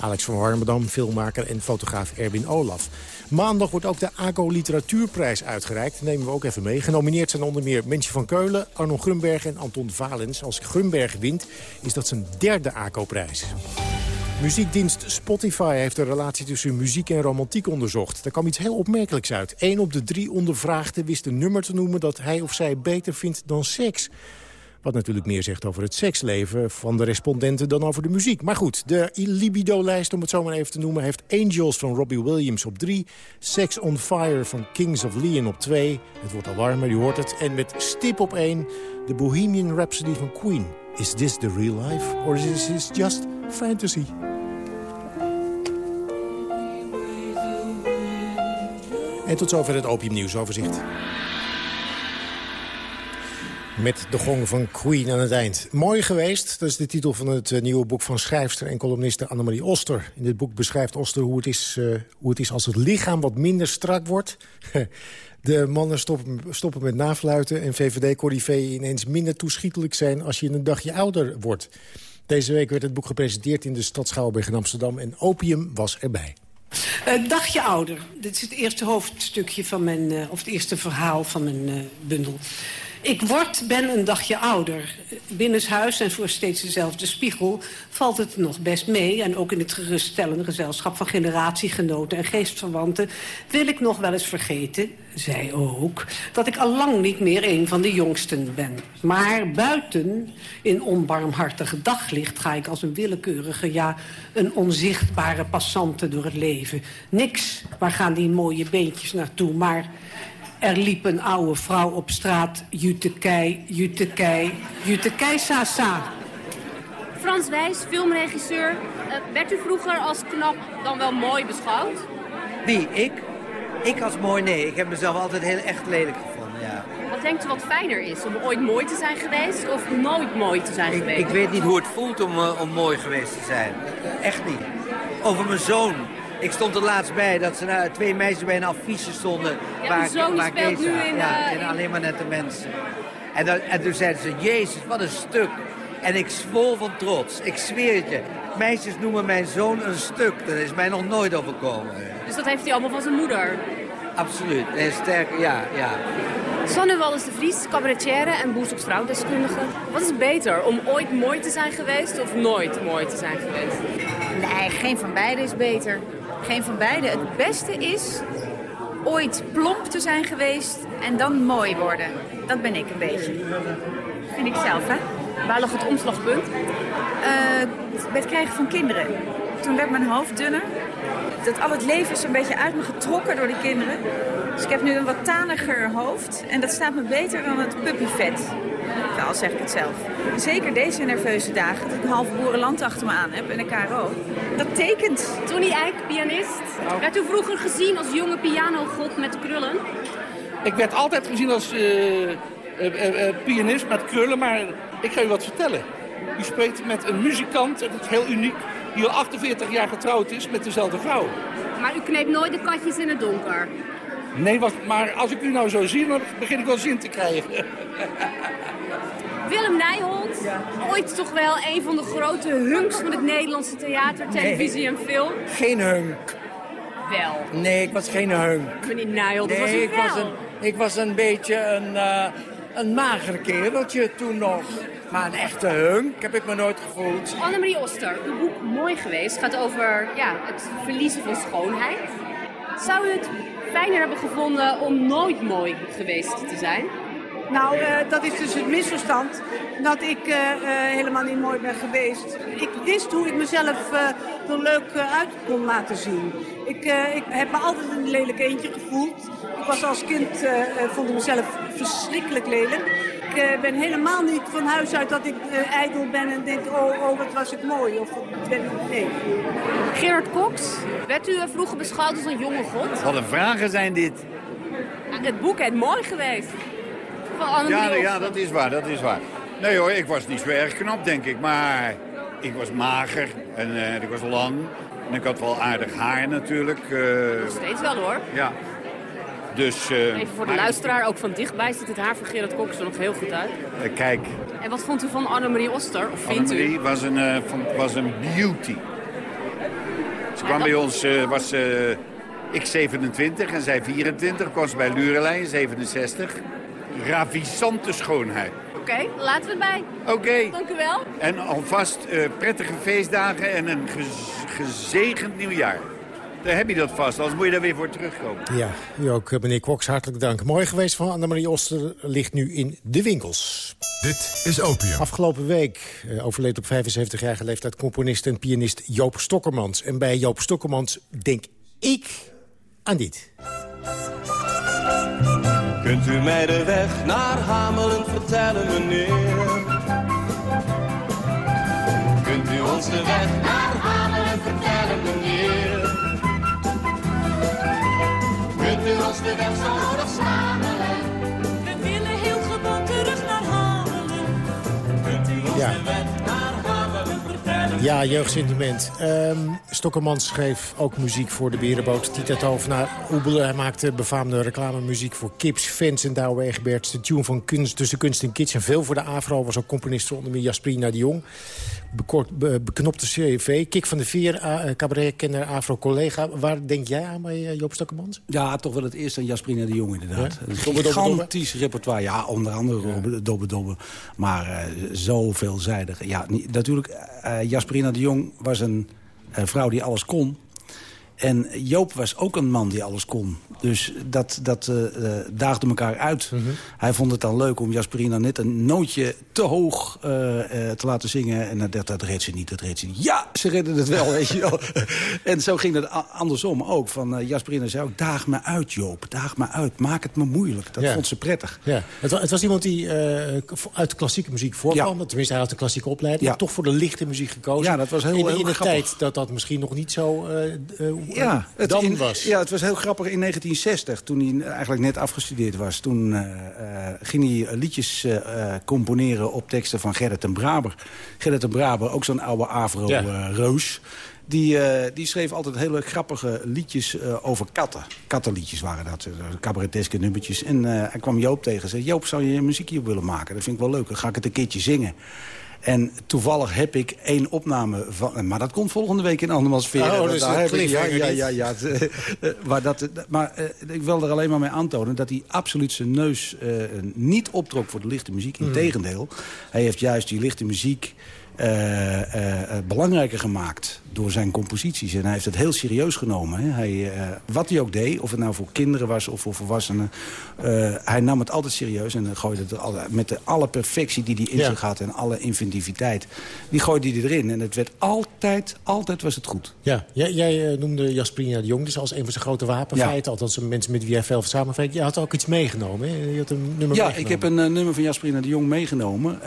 Alex van Warmerdam, filmmaker en fotograaf Erwin Olaf. Maandag wordt ook de ACO Literatuurprijs uitgereikt. Nemen we ook even mee. Genomineerd zijn onder meer Mensje van Keulen, Arno Grunberg en Anton Valens. Als Grunberg wint, is dat zijn derde ACO-prijs. Muziekdienst Spotify heeft de relatie tussen muziek en romantiek onderzocht. Daar kwam iets heel opmerkelijks uit. Eén op de drie ondervraagden wist een nummer te noemen... dat hij of zij beter vindt dan seks. Wat natuurlijk meer zegt over het seksleven van de respondenten dan over de muziek. Maar goed, de libido-lijst, om het zo maar even te noemen... heeft Angels van Robbie Williams op 3. Sex on Fire van Kings of Leon op 2. Het wordt al warmer, u hoort het. En met stip op 1, de Bohemian Rhapsody van Queen. Is this the real life or is this just fantasy? En tot zover het opiumnieuwsoverzicht. Met de gong van Queen aan het eind. Mooi geweest, dat is de titel van het eh, nieuwe boek van schrijfster en columniste Annemarie Oster. In dit boek beschrijft Oster hoe het is, eh, hoe het is als het lichaam wat minder strak wordt. De mannen stoppen, stoppen met nafluiten en VVD-corriveeën ineens minder toeschietelijk zijn als je een dagje ouder wordt. Deze week werd het boek gepresenteerd in de stad Schouwburg in Amsterdam en opium was erbij. Een dagje ouder. Dit is het eerste hoofdstukje van mijn, eh, of het eerste verhaal van mijn eh, bundel. Ik word, ben een dagje ouder. Binnenshuis en voor steeds dezelfde spiegel valt het nog best mee. En ook in het geruststellende gezelschap van generatiegenoten en geestverwanten... wil ik nog wel eens vergeten, zij ook, dat ik al lang niet meer een van de jongsten ben. Maar buiten, in onbarmhartige daglicht, ga ik als een willekeurige, ja, een onzichtbare passante door het leven. Niks, waar gaan die mooie beentjes naartoe, maar... Er liep een oude vrouw op straat, jutekei, jutekei, jutekei sasa. Frans Wijs, filmregisseur. Eh, werd u vroeger als knap dan wel mooi beschouwd? Wie, ik? Ik als mooi? Nee, ik heb mezelf altijd heel echt lelijk gevonden, ja. Wat denkt u wat fijner is? Om ooit mooi te zijn geweest of nooit mooi te zijn Ik, geweest? ik weet niet hoe het voelt om, eh, om mooi geweest te zijn. Echt niet. Over mijn zoon. Ik stond er laatst bij dat ze nou, twee meisjes bij een affiche stonden. Ja, uw zoon waar speelt Kees nu in, Ja, eh, in in- Alleen maar nette mensen. En, dan, en toen zeiden ze, jezus, wat een stuk. En ik zwol van trots. Ik zweer het je. Meisjes noemen mijn zoon een stuk. Dat is mij nog nooit overkomen. Dus dat heeft hij allemaal van zijn moeder. Absoluut. Nee, sterker, ja, ja. Sanne Wallis de Vries, cabaretière en boezemvrouwdeskundige. Wat is beter, om ooit mooi te zijn geweest of nooit mooi te zijn geweest? Nee, geen van beide is beter. Geen van beide. Het beste is ooit plomp te zijn geweest en dan mooi worden. Dat ben ik een beetje. Vind ik zelf, hè? Waar lag het omslagpunt? Eh, bij het krijgen van kinderen. Toen werd mijn hoofd dunner. Dat al het leven is een beetje uit me getrokken door die kinderen. Dus ik heb nu een wat taniger hoofd en dat staat me beter dan het puppyvet. Ja, al zeg ik het zelf. Zeker deze nerveuze dagen, dat ik een half boerenland achter me aan heb en een KRO. Dat tekent. Tony Eijk, pianist. Werd u vroeger gezien als jonge pianogod met krullen? Ik werd altijd gezien als eh, eh, eh, pianist met krullen, maar ik ga u wat vertellen. U spreekt met een muzikant, dat is heel uniek, die al 48 jaar getrouwd is met dezelfde vrouw. Maar u kneept nooit de katjes in het donker. Nee, wat, maar als ik u nou zo zie, dan begin ik wel zin te krijgen. Willem Nijholt, ooit toch wel een van de grote hunks van het Nederlandse theater, televisie en film. Geen hunk. Wel. Nee, ik was geen hunk. Meneer Nijholt, dat was Nee, u ik wel. was, een, ik was een beetje een, eh, een mager kereltje toen nog. Maar een echte hunk heb ik me nooit gevoeld. Annemarie Oster, uw boek Mooi Geweest gaat over ja, het verliezen van schoonheid. Zou u het fijner hebben gevonden om nooit mooi geweest te zijn? Nou, eh, dat is dus het misverstand dat ik eh, eh, helemaal niet mooi ben geweest. Ik wist hoe ik mezelf eh, er leuk eh, uit kon laten zien. Ik, eh, ik heb me altijd een lelijk eentje gevoeld. Ik was als kind, vond ik mezelf verschrikkelijk lelijk. Ik eh, ben helemaal niet van huis uit dat ik eh, ijdel ben en denk, oh, oh, wat was ik mooi. Of nee. Gerard Cox, werd u vroeger beschouwd als een jonge god? Wat een vragen zijn dit. Ja, Het boek heet Mooi Geweest. Ja, ja, dat is waar, dat is waar. Nee hoor, ik was niet zo erg knap, denk ik. Maar ik was mager en eh, ik was lang. En ik had wel aardig haar natuurlijk. eh, Steeds wel hoor. ja. Dus, eh, Even voor de maar, luisteraar, ook van dichtbij ziet het haar van Gerard Cox er nog heel goed uit. kijk, En wat vond u van Annemarie Oster? Of vindt u? Annemarie was een, was een beauty. Ze kwam bij ons, was ik 27 en zij 24. kwam ze bij Lurelijn, 67. Ravissante schoonheid. Oké, laten we het bij. Oké. Dank u wel. En alvast eh, prettige feestdagen en een gez- gezegend nieuwjaar. Daar heb je dat vast, anders moet je daar weer voor terugkomen. Ja, u ook, eh, meneer Koks, hartelijk dank. Mooi geweest van Annemarie Oster ligt nu in de winkels. Dit is Opium. Afgelopen week eh, overleed op 75-jarige leeftijd componist en pianist Joop Stokkermans. En bij Joop Stokkermans denk ik aan dit. Kunt u mij de weg naar Hamelen vertellen, meneer? Kunt u ons de weg naar Hamelen vertellen, meneer? Kunt u ons de weg zo nodig stamelen? We willen heel gewoon terug naar Hamelen. Kunt u ons Ja. de weg? Ja, jeugdsentiment. Stokkermans schreef ook muziek voor de Berenboot. Tita Tovenaar Oebelen. Hij maakte befaamde reclamemuziek voor Kips, Fans en Douwe Egberts. De tune van kunst, Tussen Kunst en Kids. En veel voor de Afro was ook componist onder meer Jasperina de Jong. Bekort, be- beknopte CV. Kik van de Veer, uh, cabaretkenner, Afro-collega. Waar denk jij aan bij eh, Joop Stokkermans? Ja, toch wel het eerste aan Jasperina de Jong inderdaad. Ja? Een gigantisch repertoire. Ja, onder andere Robbe- Dobbe Dobbe. Maar eh, zo veelzijdig. Ja, niet- natuurlijk, eh Jasperina de Jong was een eh, vrouw die alles kon. En Joop was ook een man die alles kon. Dus dat, dat eh, eh, daagde elkaar uit. Mhm. Hij vond het dan leuk om Jasperina net een nootje te hoog eh, te laten zingen. En dan dacht dat redt ze niet, dat redt ze niet. Ja, ze redden het wel, weet je wel. En zo ging het andersom ook. Van Jasperina zei ook, daag me uit Joop, daag me uit. Maak het me moeilijk. Dat Ja. vond ze prettig. Ja, het, wa- het was iemand die uit de klassieke muziek voorkwam. Tenminste, hij had een klassieke opleiding. Ja. Maar toch voor de lichte muziek gekozen. Ja, dat was heel- in, heel in de grappig. tijd dat dat misschien nog niet zo Ja, het, dan in- was. ja, het was heel grappig. In 1960, toen hij eigenlijk net afgestudeerd was... toen eh, eh, ging hij liedjes eh, eh, componeren op teksten van Gerrit ten Braber. Gerrit ten Braber, ook zo'n oude Ja. Avro-reus... Die, eh, die schreef altijd hele grappige liedjes eh, over katten. Kattenliedjes waren dat, cabareteske nummertjes. En eh hij kwam Joop tegen en zei... Joop, zou je een muziekje willen maken? Dat vind ik wel leuk, dan ga ik het een keertje zingen. En toevallig heb ik één opname van... Maar dat komt volgende week in Andermans Veer. Oh, dus daar heb ik- ja, ja, ja, ja. Eh, maar dat, maar eh, ik wil er alleen maar mee aantonen... dat hij absoluut zijn neus eh, niet optrok voor de lichte muziek. Integendeel, hij heeft juist die lichte muziek... eh, eh, eh, belangrijker gemaakt door zijn composities. En hij heeft het heel serieus genomen. Hè. Hij, wat hij ook deed, of het nou voor kinderen was of voor volwassenen... hij nam het altijd serieus en gooide het alle, met de alle perfectie die hij in Ja. zich had... en alle inventiviteit, die gooide hij erin. En het werd altijd, altijd was het goed. Ja, jij, jij noemde Jasperina de Jong dus als een van zijn grote wapenfeiten. Althans, mensen met wie hij veel samenwerkt. Je had ook iets meegenomen, hè? Je had een nummer Ja, meegenomen. ik heb een nummer van Jasperina de Jong meegenomen.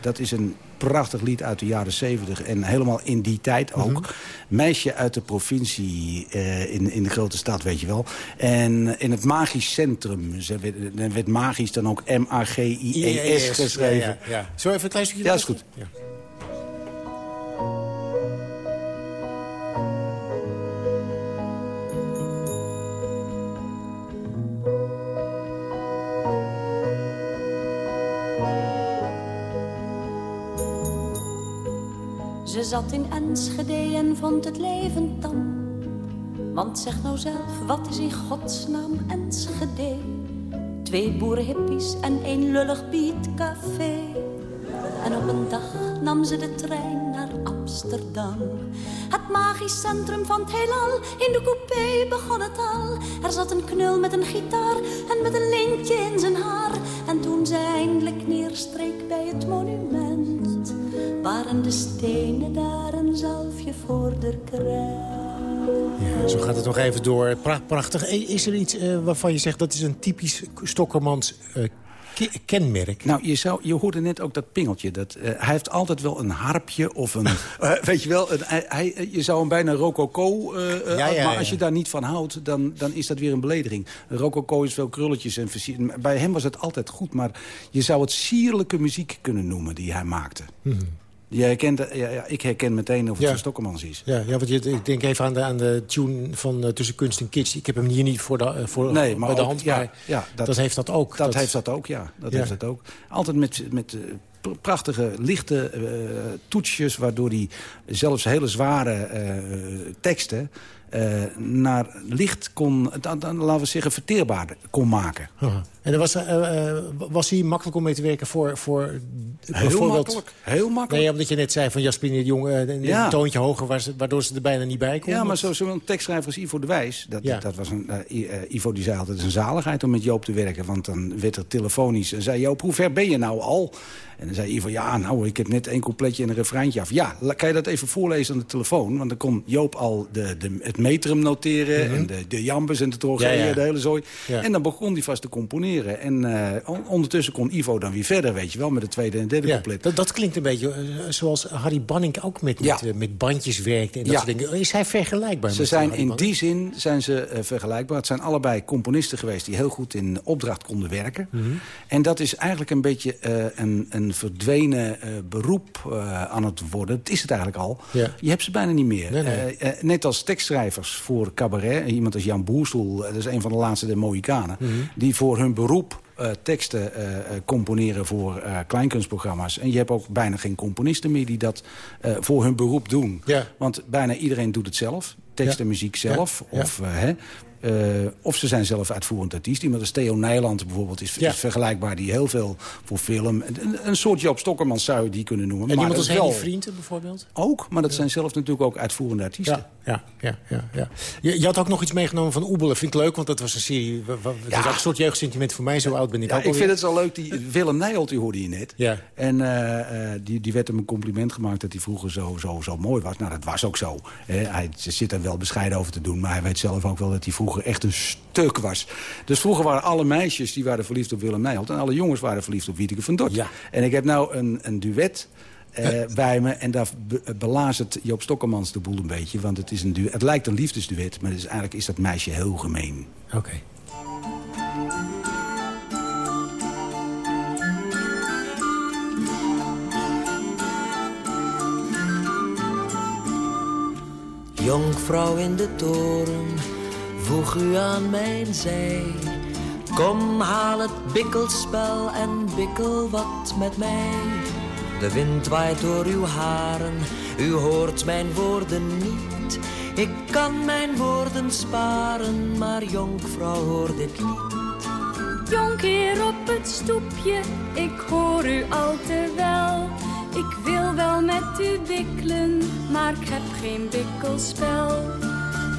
Dat is een prachtig lied uit de jaren 70 en helemaal in die tijd ook. Mhm. Meisje uit de provincie eh, in, in de grote stad, weet je wel. En in het magisch centrum. Ze werd, er werd magisch dan ook M-A-G-I-E-S geschreven. Ja, ja, ja. Zo even een klein stukje? Ja, is goed. Ja. Ze zat in Enschede en vond het leven tam. Want zeg nou zelf, wat is in godsnaam Enschede? Twee boerenhippies en één lullig beatcafé. En op een dag nam ze de trein naar Amsterdam. Het magisch centrum van het heelal, in de coupé begon het al. Er zat een knul met een gitaar en met een lintje in zijn haar. En toen ze eindelijk neerstreek bij het monument... waren de stenen daar een zalfje voor de kruis. Ja, zo gaat het nog even door. Pra- prachtig. Is er iets eh, waarvan je zegt dat is een typisch Stokkermans eh, kenmerk? Nou, je, zou, je hoorde net ook dat pingeltje. Dat, eh, hij heeft altijd wel een harpje of een... eh, weet je wel, een, hij, hij- je zou hem bijna rococo... eh, eh, Ja, ja, maar ja. als je daar niet van houdt, dan, dan is dat weer een belediging. Rococo is veel krulletjes en versier- Bij hem was het altijd goed, maar je zou het sierlijke muziek kunnen noemen die hij maakte. Mhm. Je herkent, ja, ja, ik herken meteen of het Ja. van Stokkemans is. Ja, ja want je, ik denk even aan de, aan de tune van eh, Tussen Kunst en Kitsch. Ik heb hem hier niet voor de, eh, voor, Nee, maar bij de ook- hand, ja, maar ja, dat, heeft dat ook. Dat, heeft dat ook, ja. Dat heeft dat ook. Altijd met, met eh, pr- prachtige, lichte eh, toetsjes... waardoor hij zelfs hele zware eh, teksten... eh, naar licht kon, dan, dan, laten we zeggen, verteerbaar kon maken. En dan was, eh, eh, was hij makkelijk om mee te werken voor... voor Heel makkelijk, heel makkelijk. Nee, omdat je net zei van Jasperine de Jong... eh, een, Ja. toontje hoger, waardoor ze er bijna niet bij kon. Ja, maar zo- zo'n tekstschrijver als Ivo de Wijs... Dat, Ja. dat was een, eh, Ivo die zei altijd, het is een zaligheid om met Joop te werken. Want dan werd er telefonisch en zei Joop, hoe ver ben je nou al? En dan zei Ivo, ja, nou, ik heb net één coupletje en een refreintje af. Ja, kan je dat even voorlezen aan de telefoon? Want dan kon Joop al de, de, het metrum noteren... en de, de jambes en de trogee, Ja, ja. de hele zooi. Ja. En dan begon hij vast te componeren. En eh, on- ondertussen kon Ivo dan weer verder, weet je wel... met het tweede en derde Ja, couplet. dat, dat klinkt een beetje eh, zoals Harry Banning ook met, met, eh, met bandjes werkte. En dat Ja. soort dingen. Is hij vergelijkbaar Ze zijn in Banning? die zin zijn ze vergelijkbaar. Het zijn allebei componisten geweest die heel goed in opdracht konden werken. Mhm. En dat is eigenlijk een beetje eh, een, een verdwenen eh, beroep eh, aan het worden. Het is het eigenlijk al. Ja. Je hebt ze bijna niet meer. Nee, nee. Eh, net als tekstschrijvers voor cabaret. Iemand als Jan Boersel, dat is een van de laatste de Mohikanen. Mhm. Die voor hun beroep teksten componeren voor kleinkunstprogramma's. En je hebt ook bijna geen componisten meer die dat voor hun beroep doen. Ja. Want bijna iedereen doet het zelf. Tekst Ja. en muziek zelf. Ja. Of, hè, eh, of ze zijn zelf uitvoerend artiest. Iemand als Theo Nijland bijvoorbeeld is, Ja. is vergelijkbaar. Die heel veel voor film... Een, een soort Joop Stokkermans zou je die kunnen noemen. En maar iemand dat als Henny Vrienden bijvoorbeeld? Ook, maar dat zijn zelf natuurlijk ook uitvoerende artiesten. Ja, ja, ja, ja. Je, je had ook nog iets meegenomen van Oebelen. Vind ik leuk, want dat was een serie... wa- wa- Het is ook een soort jeugdsentiment voor mij. Zo oud ben ik Ja, ook ik alweer. vind het zo leuk. Die Willem Nijholt, die hoorde je net. Ja. En eh, eh, die, die werd hem een compliment gemaakt dat hij vroeger zo, zo, zo mooi was. Nou, dat was ook zo. Hè. Hij zit er wel bescheiden over te doen. Maar hij weet zelf ook wel dat hij vroeger echt een stuk was. Dus vroeger waren alle meisjes die waren verliefd op Willem Nijholt. En alle jongens waren verliefd op Wiedeke van Dort. En ik heb nou een, een duet... eh, bij me. En daar be belazert Joop Stokkermans de boel een beetje. Want het, is een duet, het lijkt een liefdesduet, maar het is, eigenlijk is dat meisje heel gemeen. Oké. Jonkvrouw in de toren, voeg u aan mijn zij. Kom, haal het bikkelspel en bikkel wat met mij. De wind waait door uw haren, u hoort mijn woorden niet. Ik kan mijn woorden sparen, maar jonkvrouw hoor dit niet. Jonk hier op het stoepje, ik hoor u al te wel. Ik wil wel met u wikkelen, maar ik heb geen wikkelspel.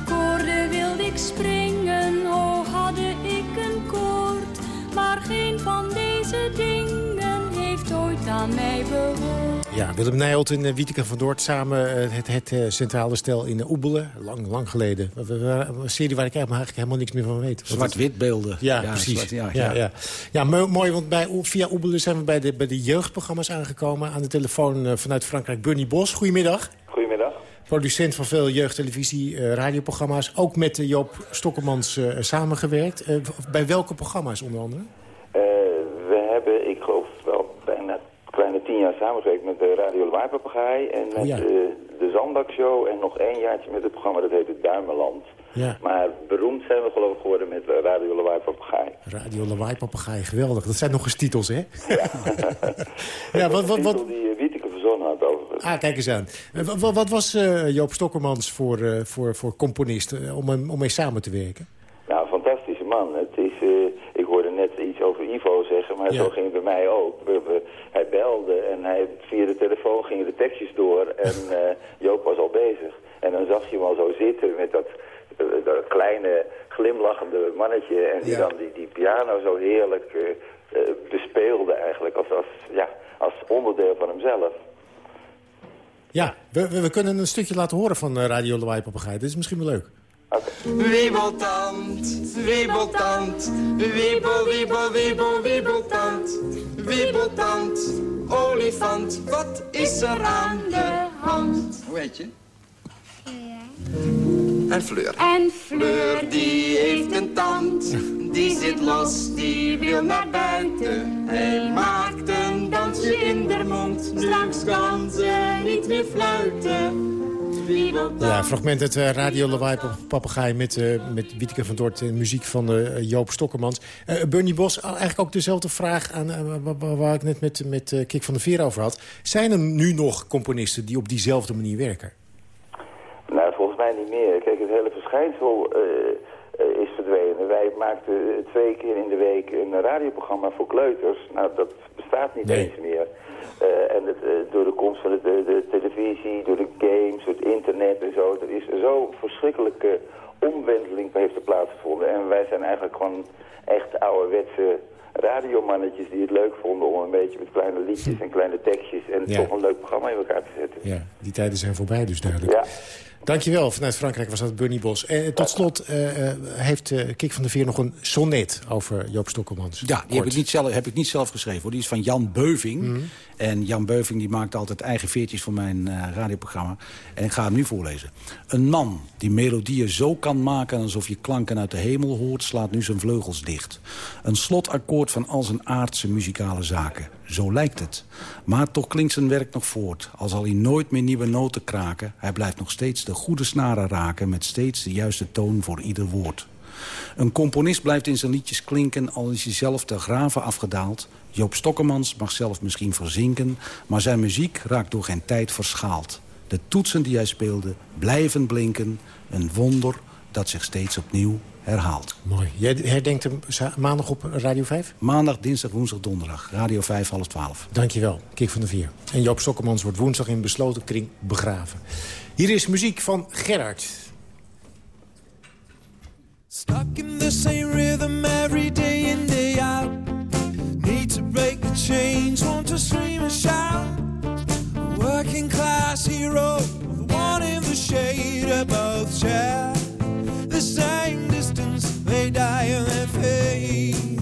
Koorden wilde ik springen, oh hadde ik een koord. Maar geen van deze dingen heeft ooit aan mij behoord. Ja, Willem Nijholt en uh, Wieteke van Doort samen uh, het, het uh, centrale stel in Oebelen. Lang, lang geleden. Een serie waar ik eigenlijk helemaal niks meer van weet. Zwart-wit beelden. Ja, ja precies. Zwart, ja, ja, ja. ja mo mooi, want bij, via Oebelen zijn we bij de, bij de jeugdprogramma's aangekomen. Aan de telefoon vanuit Frankrijk Bernie Bos. Goedemiddag. Producent van veel jeugdtelevisie, radioprogramma's. Ook met Joop Stokkemans samengewerkt. bij welke programma's onder andere? we hebben, ik geloof wel bijna kleine tien jaar samengewerkt met de Radio Lawaai en met oh ja. de, de Zandak Show en nog één jaartje met het programma dat heette Duimeland. Ja. Maar beroemd zijn we geloof ik geworden met Radio Lawaai Papegaai. Radio Lawaai Papegaai, geweldig. Dat zijn nog eens titels, hè? Ja, ja wat, wat, wat... die had overigens. Ah, kijk eens aan. Uh, wat, wat, was uh, Joop Stokkermans voor, uh, voor, voor componist om, hem, om mee samen te werken? Nou, fantastische man. Het is, ik hoorde net iets over Ivo zeggen, maar Ja. zo ging het bij mij ook. We, we- hij belde en hij, via de telefoon gingen de tekstjes door en eh, Joop was al bezig. En dan zag je hem al zo zitten met dat, eh, dat kleine glimlachende mannetje en die Ja. dan die, die piano zo heerlijk eh, eh, bespeelde eigenlijk als, als, ja, als onderdeel van hemzelf. Ja, we, we, we kunnen een stukje laten horen van eh, Radio Lawaai Papegaai. Dit is misschien wel leuk. Wiebeltand, wiebeltand, wiebel, wiebel, wiebel, wiebeltand. Wiebeltand, olifant, wat is er aan de hand? Hoe heet je? En Fleur. En Fleur die heeft een tand, die zit los, die wil naar buiten. Hij maakt een dansje in de mond, straks kan ze niet meer fluiten. Ja, fragment uit eh, Radio Lawaai Pap- Papegaai met, eh met Wieteke van Dort en muziek van eh, Joop Stokkermans. Eh Bernie Bos, eigenlijk ook dezelfde vraag aan, wa- wa- waar ik net met, met Kik van der Veer over had. Zijn er nu nog componisten die op diezelfde manier werken? Mij niet meer. Kijk, het hele verschijnsel eh, eh, is verdwenen. Wij maakten eh, twee keer in de week een radioprogramma voor kleuters. Nou, dat bestaat niet eens meer. En het, door de komst van de, de, de televisie, door de games, het internet en zo. Er is zo'n verschrikkelijke omwenteling heeft er plaatsgevonden. En wij zijn eigenlijk gewoon echt ouderwetse radiomannetjes die het leuk vonden om een beetje met kleine liedjes en kleine tekstjes en Ja. toch een leuk programma in elkaar te zetten. Ja, die tijden zijn voorbij dus duidelijk. Ja. Dankjewel, vanuit Frankrijk was dat Bernie Bos. Eh, tot slot eh, eh, heeft Kik van der Veer nog een sonnet over Joop Stokkelmans. Ja, die heb ik, niet zelf, heb ik niet zelf geschreven. Hoor. Die is van Jan Beuving. Mhm. En Jan Beuving die maakt altijd eigen veertjes voor mijn radioprogramma. En ik ga hem nu voorlezen. Een man die melodieën zo kan maken... alsof je klanken uit de hemel hoort... slaat nu zijn vleugels dicht. Een slotakkoord van al zijn aardse muzikale zaken. Zo lijkt het. Maar toch klinkt zijn werk nog voort. Al zal hij nooit meer nieuwe noten kraken... hij blijft nog steeds de goede snaren raken... met steeds de juiste toon voor ieder woord. Een componist blijft in zijn liedjes klinken... al is hij zelf ter graven afgedaald. Joop Stokkemans mag zelf misschien verzinken... maar zijn muziek raakt door geen tijd verschaald. De toetsen die hij speelde blijven blinken. Een wonder dat zich steeds opnieuw herhaalt. Mooi. Jij herdenkt hem maandag op Radio 5? Maandag, dinsdag, woensdag, donderdag. Radio 5, half 12. Dankjewel, Kik van der Vier. En Joop Stokkermans wordt woensdag in besloten kring begraven. Hier is muziek van Gerard. Stuck in the same rhythm every day in, day out. Need to break the chains, want to scream and shout. A working class hero, the one in the shade, share the distance. They die and they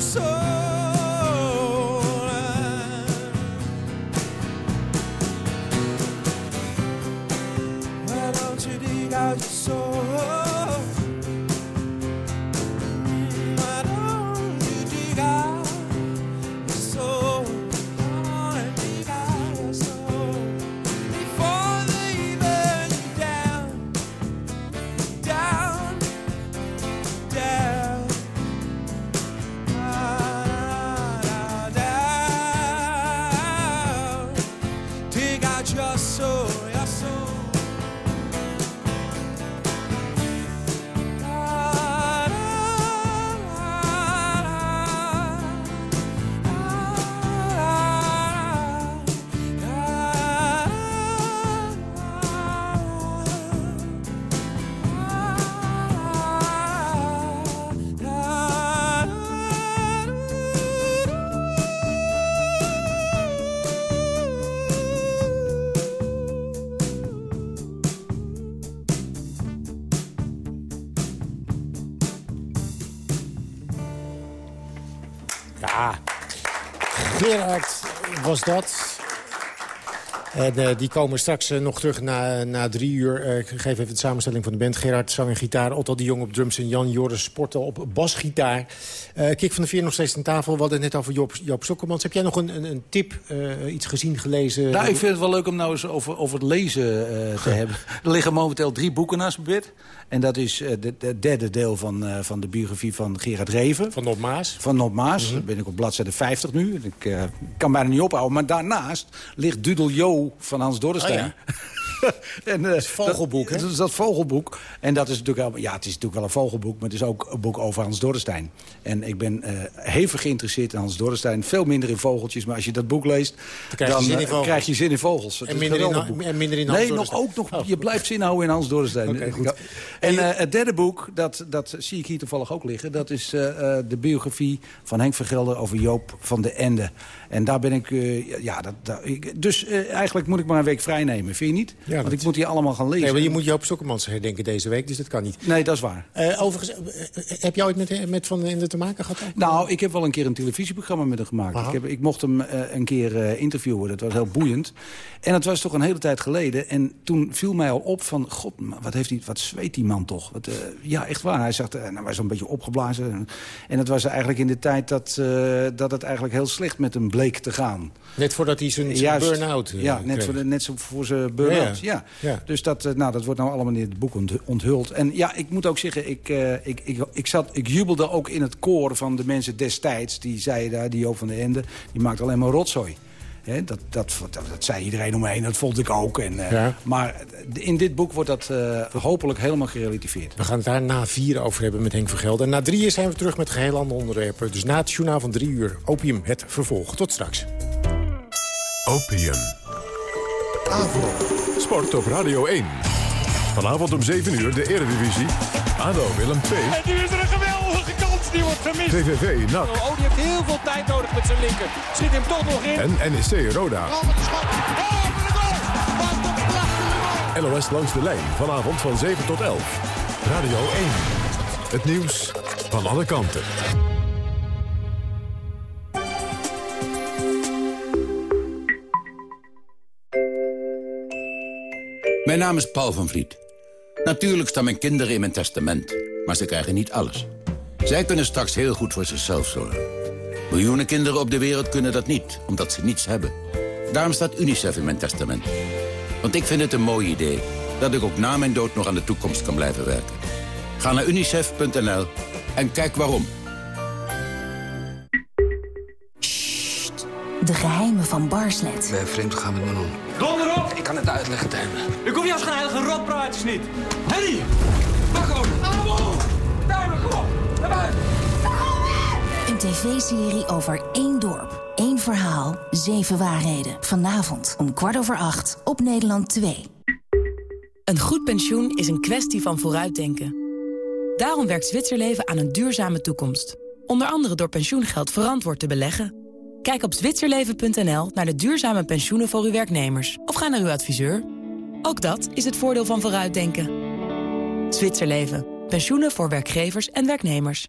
sou. Was dat. En eh, die komen straks eh, nog terug na, na drie uur. Eh, ik geef even de samenstelling van de band. Gerard, zang en gitaar. Otto de Jong op drums en Jan Joris Sporten op basgitaar. Kik van de Vier nog steeds aan tafel. We hadden het net over Joop, Joop Stokkermans. Heb jij nog een, een, een tip, iets gezien, gelezen? Nou, ik vind het wel leuk om nou eens over, over het lezen te hebben. Er liggen momenteel drie boeken naast mijn bed. En dat is eh, de- het derde deel van, eh, van de biografie van Gerard Reven. Van Nop Maas. Van Nop Maas. Mhm. Ben ik op bladzijde 50 nu. Ik eh, kan bijna niet ophouden. Maar daarnaast ligt Dudel Jo van Hans Dorrestein. Oh en, eh, vogelboek, dat, hè? Dat is dat vogelboek. En dat is natuurlijk, wel- ja, het is natuurlijk wel een vogelboek, maar het is ook een boek over Hans Dorrestein. En ik ben eh hevig geïnteresseerd in Hans Dorrestein. Veel minder in vogeltjes, maar als je dat boek leest, krijg je dan zin in eh, vogels. krijg je zin in vogels. Het En minder in boek. en minder in Hans Nee, nog, ook nog, je blijft zin houden in Hans Dorrestein. Oké, goed. En eh, het derde boek, dat, dat zie ik hier toevallig ook liggen... dat is eh, eh, de biografie van Henk Vergelder over Joop van de Ende. En daar ben ik... eh, ja, dat, dat- ik dus eh, eigenlijk moet ik maar een week vrij nemen, vind je niet? Ja, Want dat- ik moet die allemaal gaan lezen. Nee, maar je moet Joop Stokkermans herdenken deze week, dus dat kan niet. Nee, dat is waar. Eh, overigens, heb jij ooit met, met Van den Ende te maken gehad? Nou, ik heb wel een keer een televisieprogramma met hem gemaakt. Aha. Ik, heb, ik mocht hem een keer interviewen. Dat was heel boeiend. En het was toch een hele tijd geleden. En toen viel mij al op van... God, wat, heeft die, wat zweet die man toch? Wat, ja, echt waar. Hij zag, eh, nou, was een beetje opgeblazen. En, het was eigenlijk in de tijd dat, dat het eigenlijk heel slecht met hem bleek te gaan. Net voordat hij zijn burn-out eh, Ja, net, voor de, net zo voor zijn burn-out. Ja, Ja, ja. Ja. Dus dat, eh, nou, dat wordt nou allemaal in het boek ont- onthuld. En ja, ik moet ook zeggen, ik, eh, ik, ik, ik, zat, ik jubelde ook in het koor van de mensen destijds. Die zeiden daar, die Joop van de Ende, die maakt alleen maar rotzooi. Dat, dat, dat, dat zei iedereen omheen, dat vond ik ook. En, eh, Ja. Maar in dit boek wordt dat eh, hopelijk helemaal gerelativeerd. We gaan het daar na vier over hebben met Henk Vergelder. En na drieën zijn we terug met geheel andere onderwerpen. Dus na het journaal van drie uur, opium, het vervolg. Tot straks. Opium. Avro. Sport op Radio 1. Vanavond om 7 uur de Eredivisie. ADO Willem II. En nu is er een wordt gemist. VVV NAC. Oh, die heeft heel veel tijd nodig met zijn linker. Schiet hem toch nog in. En NEC Roda. Oh, wat een schot. Oh, wat een goal. Wat een prachtige goal. LOS langs de lijn. Vanavond van 7 tot 11. Radio 1. Het nieuws van alle kanten. Mijn naam is Paul van Vliet. Natuurlijk staan mijn kinderen in mijn testament, maar ze krijgen niet alles. Zij kunnen straks heel goed voor zichzelf zorgen. Miljoenen kinderen op de wereld kunnen dat niet, omdat ze niets hebben. Daarom staat UNICEF in mijn testament. Want ik vind het een mooi idee dat ik ook na mijn dood nog aan de toekomst kan blijven werken. Ga naar unicef.nl en kijk waarom. De geheimen van Barslet. Ben vreemd gegaan met Manon. Donder op! Ik kan het uitleggen tegen me. Ik hoef je als geen heilige rotpraatjes niet. Henny! Een tv-serie over één dorp, één verhaal, zeven waarheden. Vanavond om kwart over acht op Nederland 2. Een goed pensioen is een kwestie van vooruitdenken. Daarom werkt Zwitserleven aan een duurzame toekomst. Onder andere door pensioengeld verantwoord te beleggen. Kijk op zwitserleven.nl naar de duurzame pensioenen voor uw werknemers. Of ga naar uw adviseur. Ook dat is het voordeel van vooruitdenken. Zwitserleven. Pensioenen voor werkgevers en werknemers.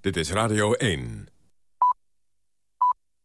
Dit is Radio 1.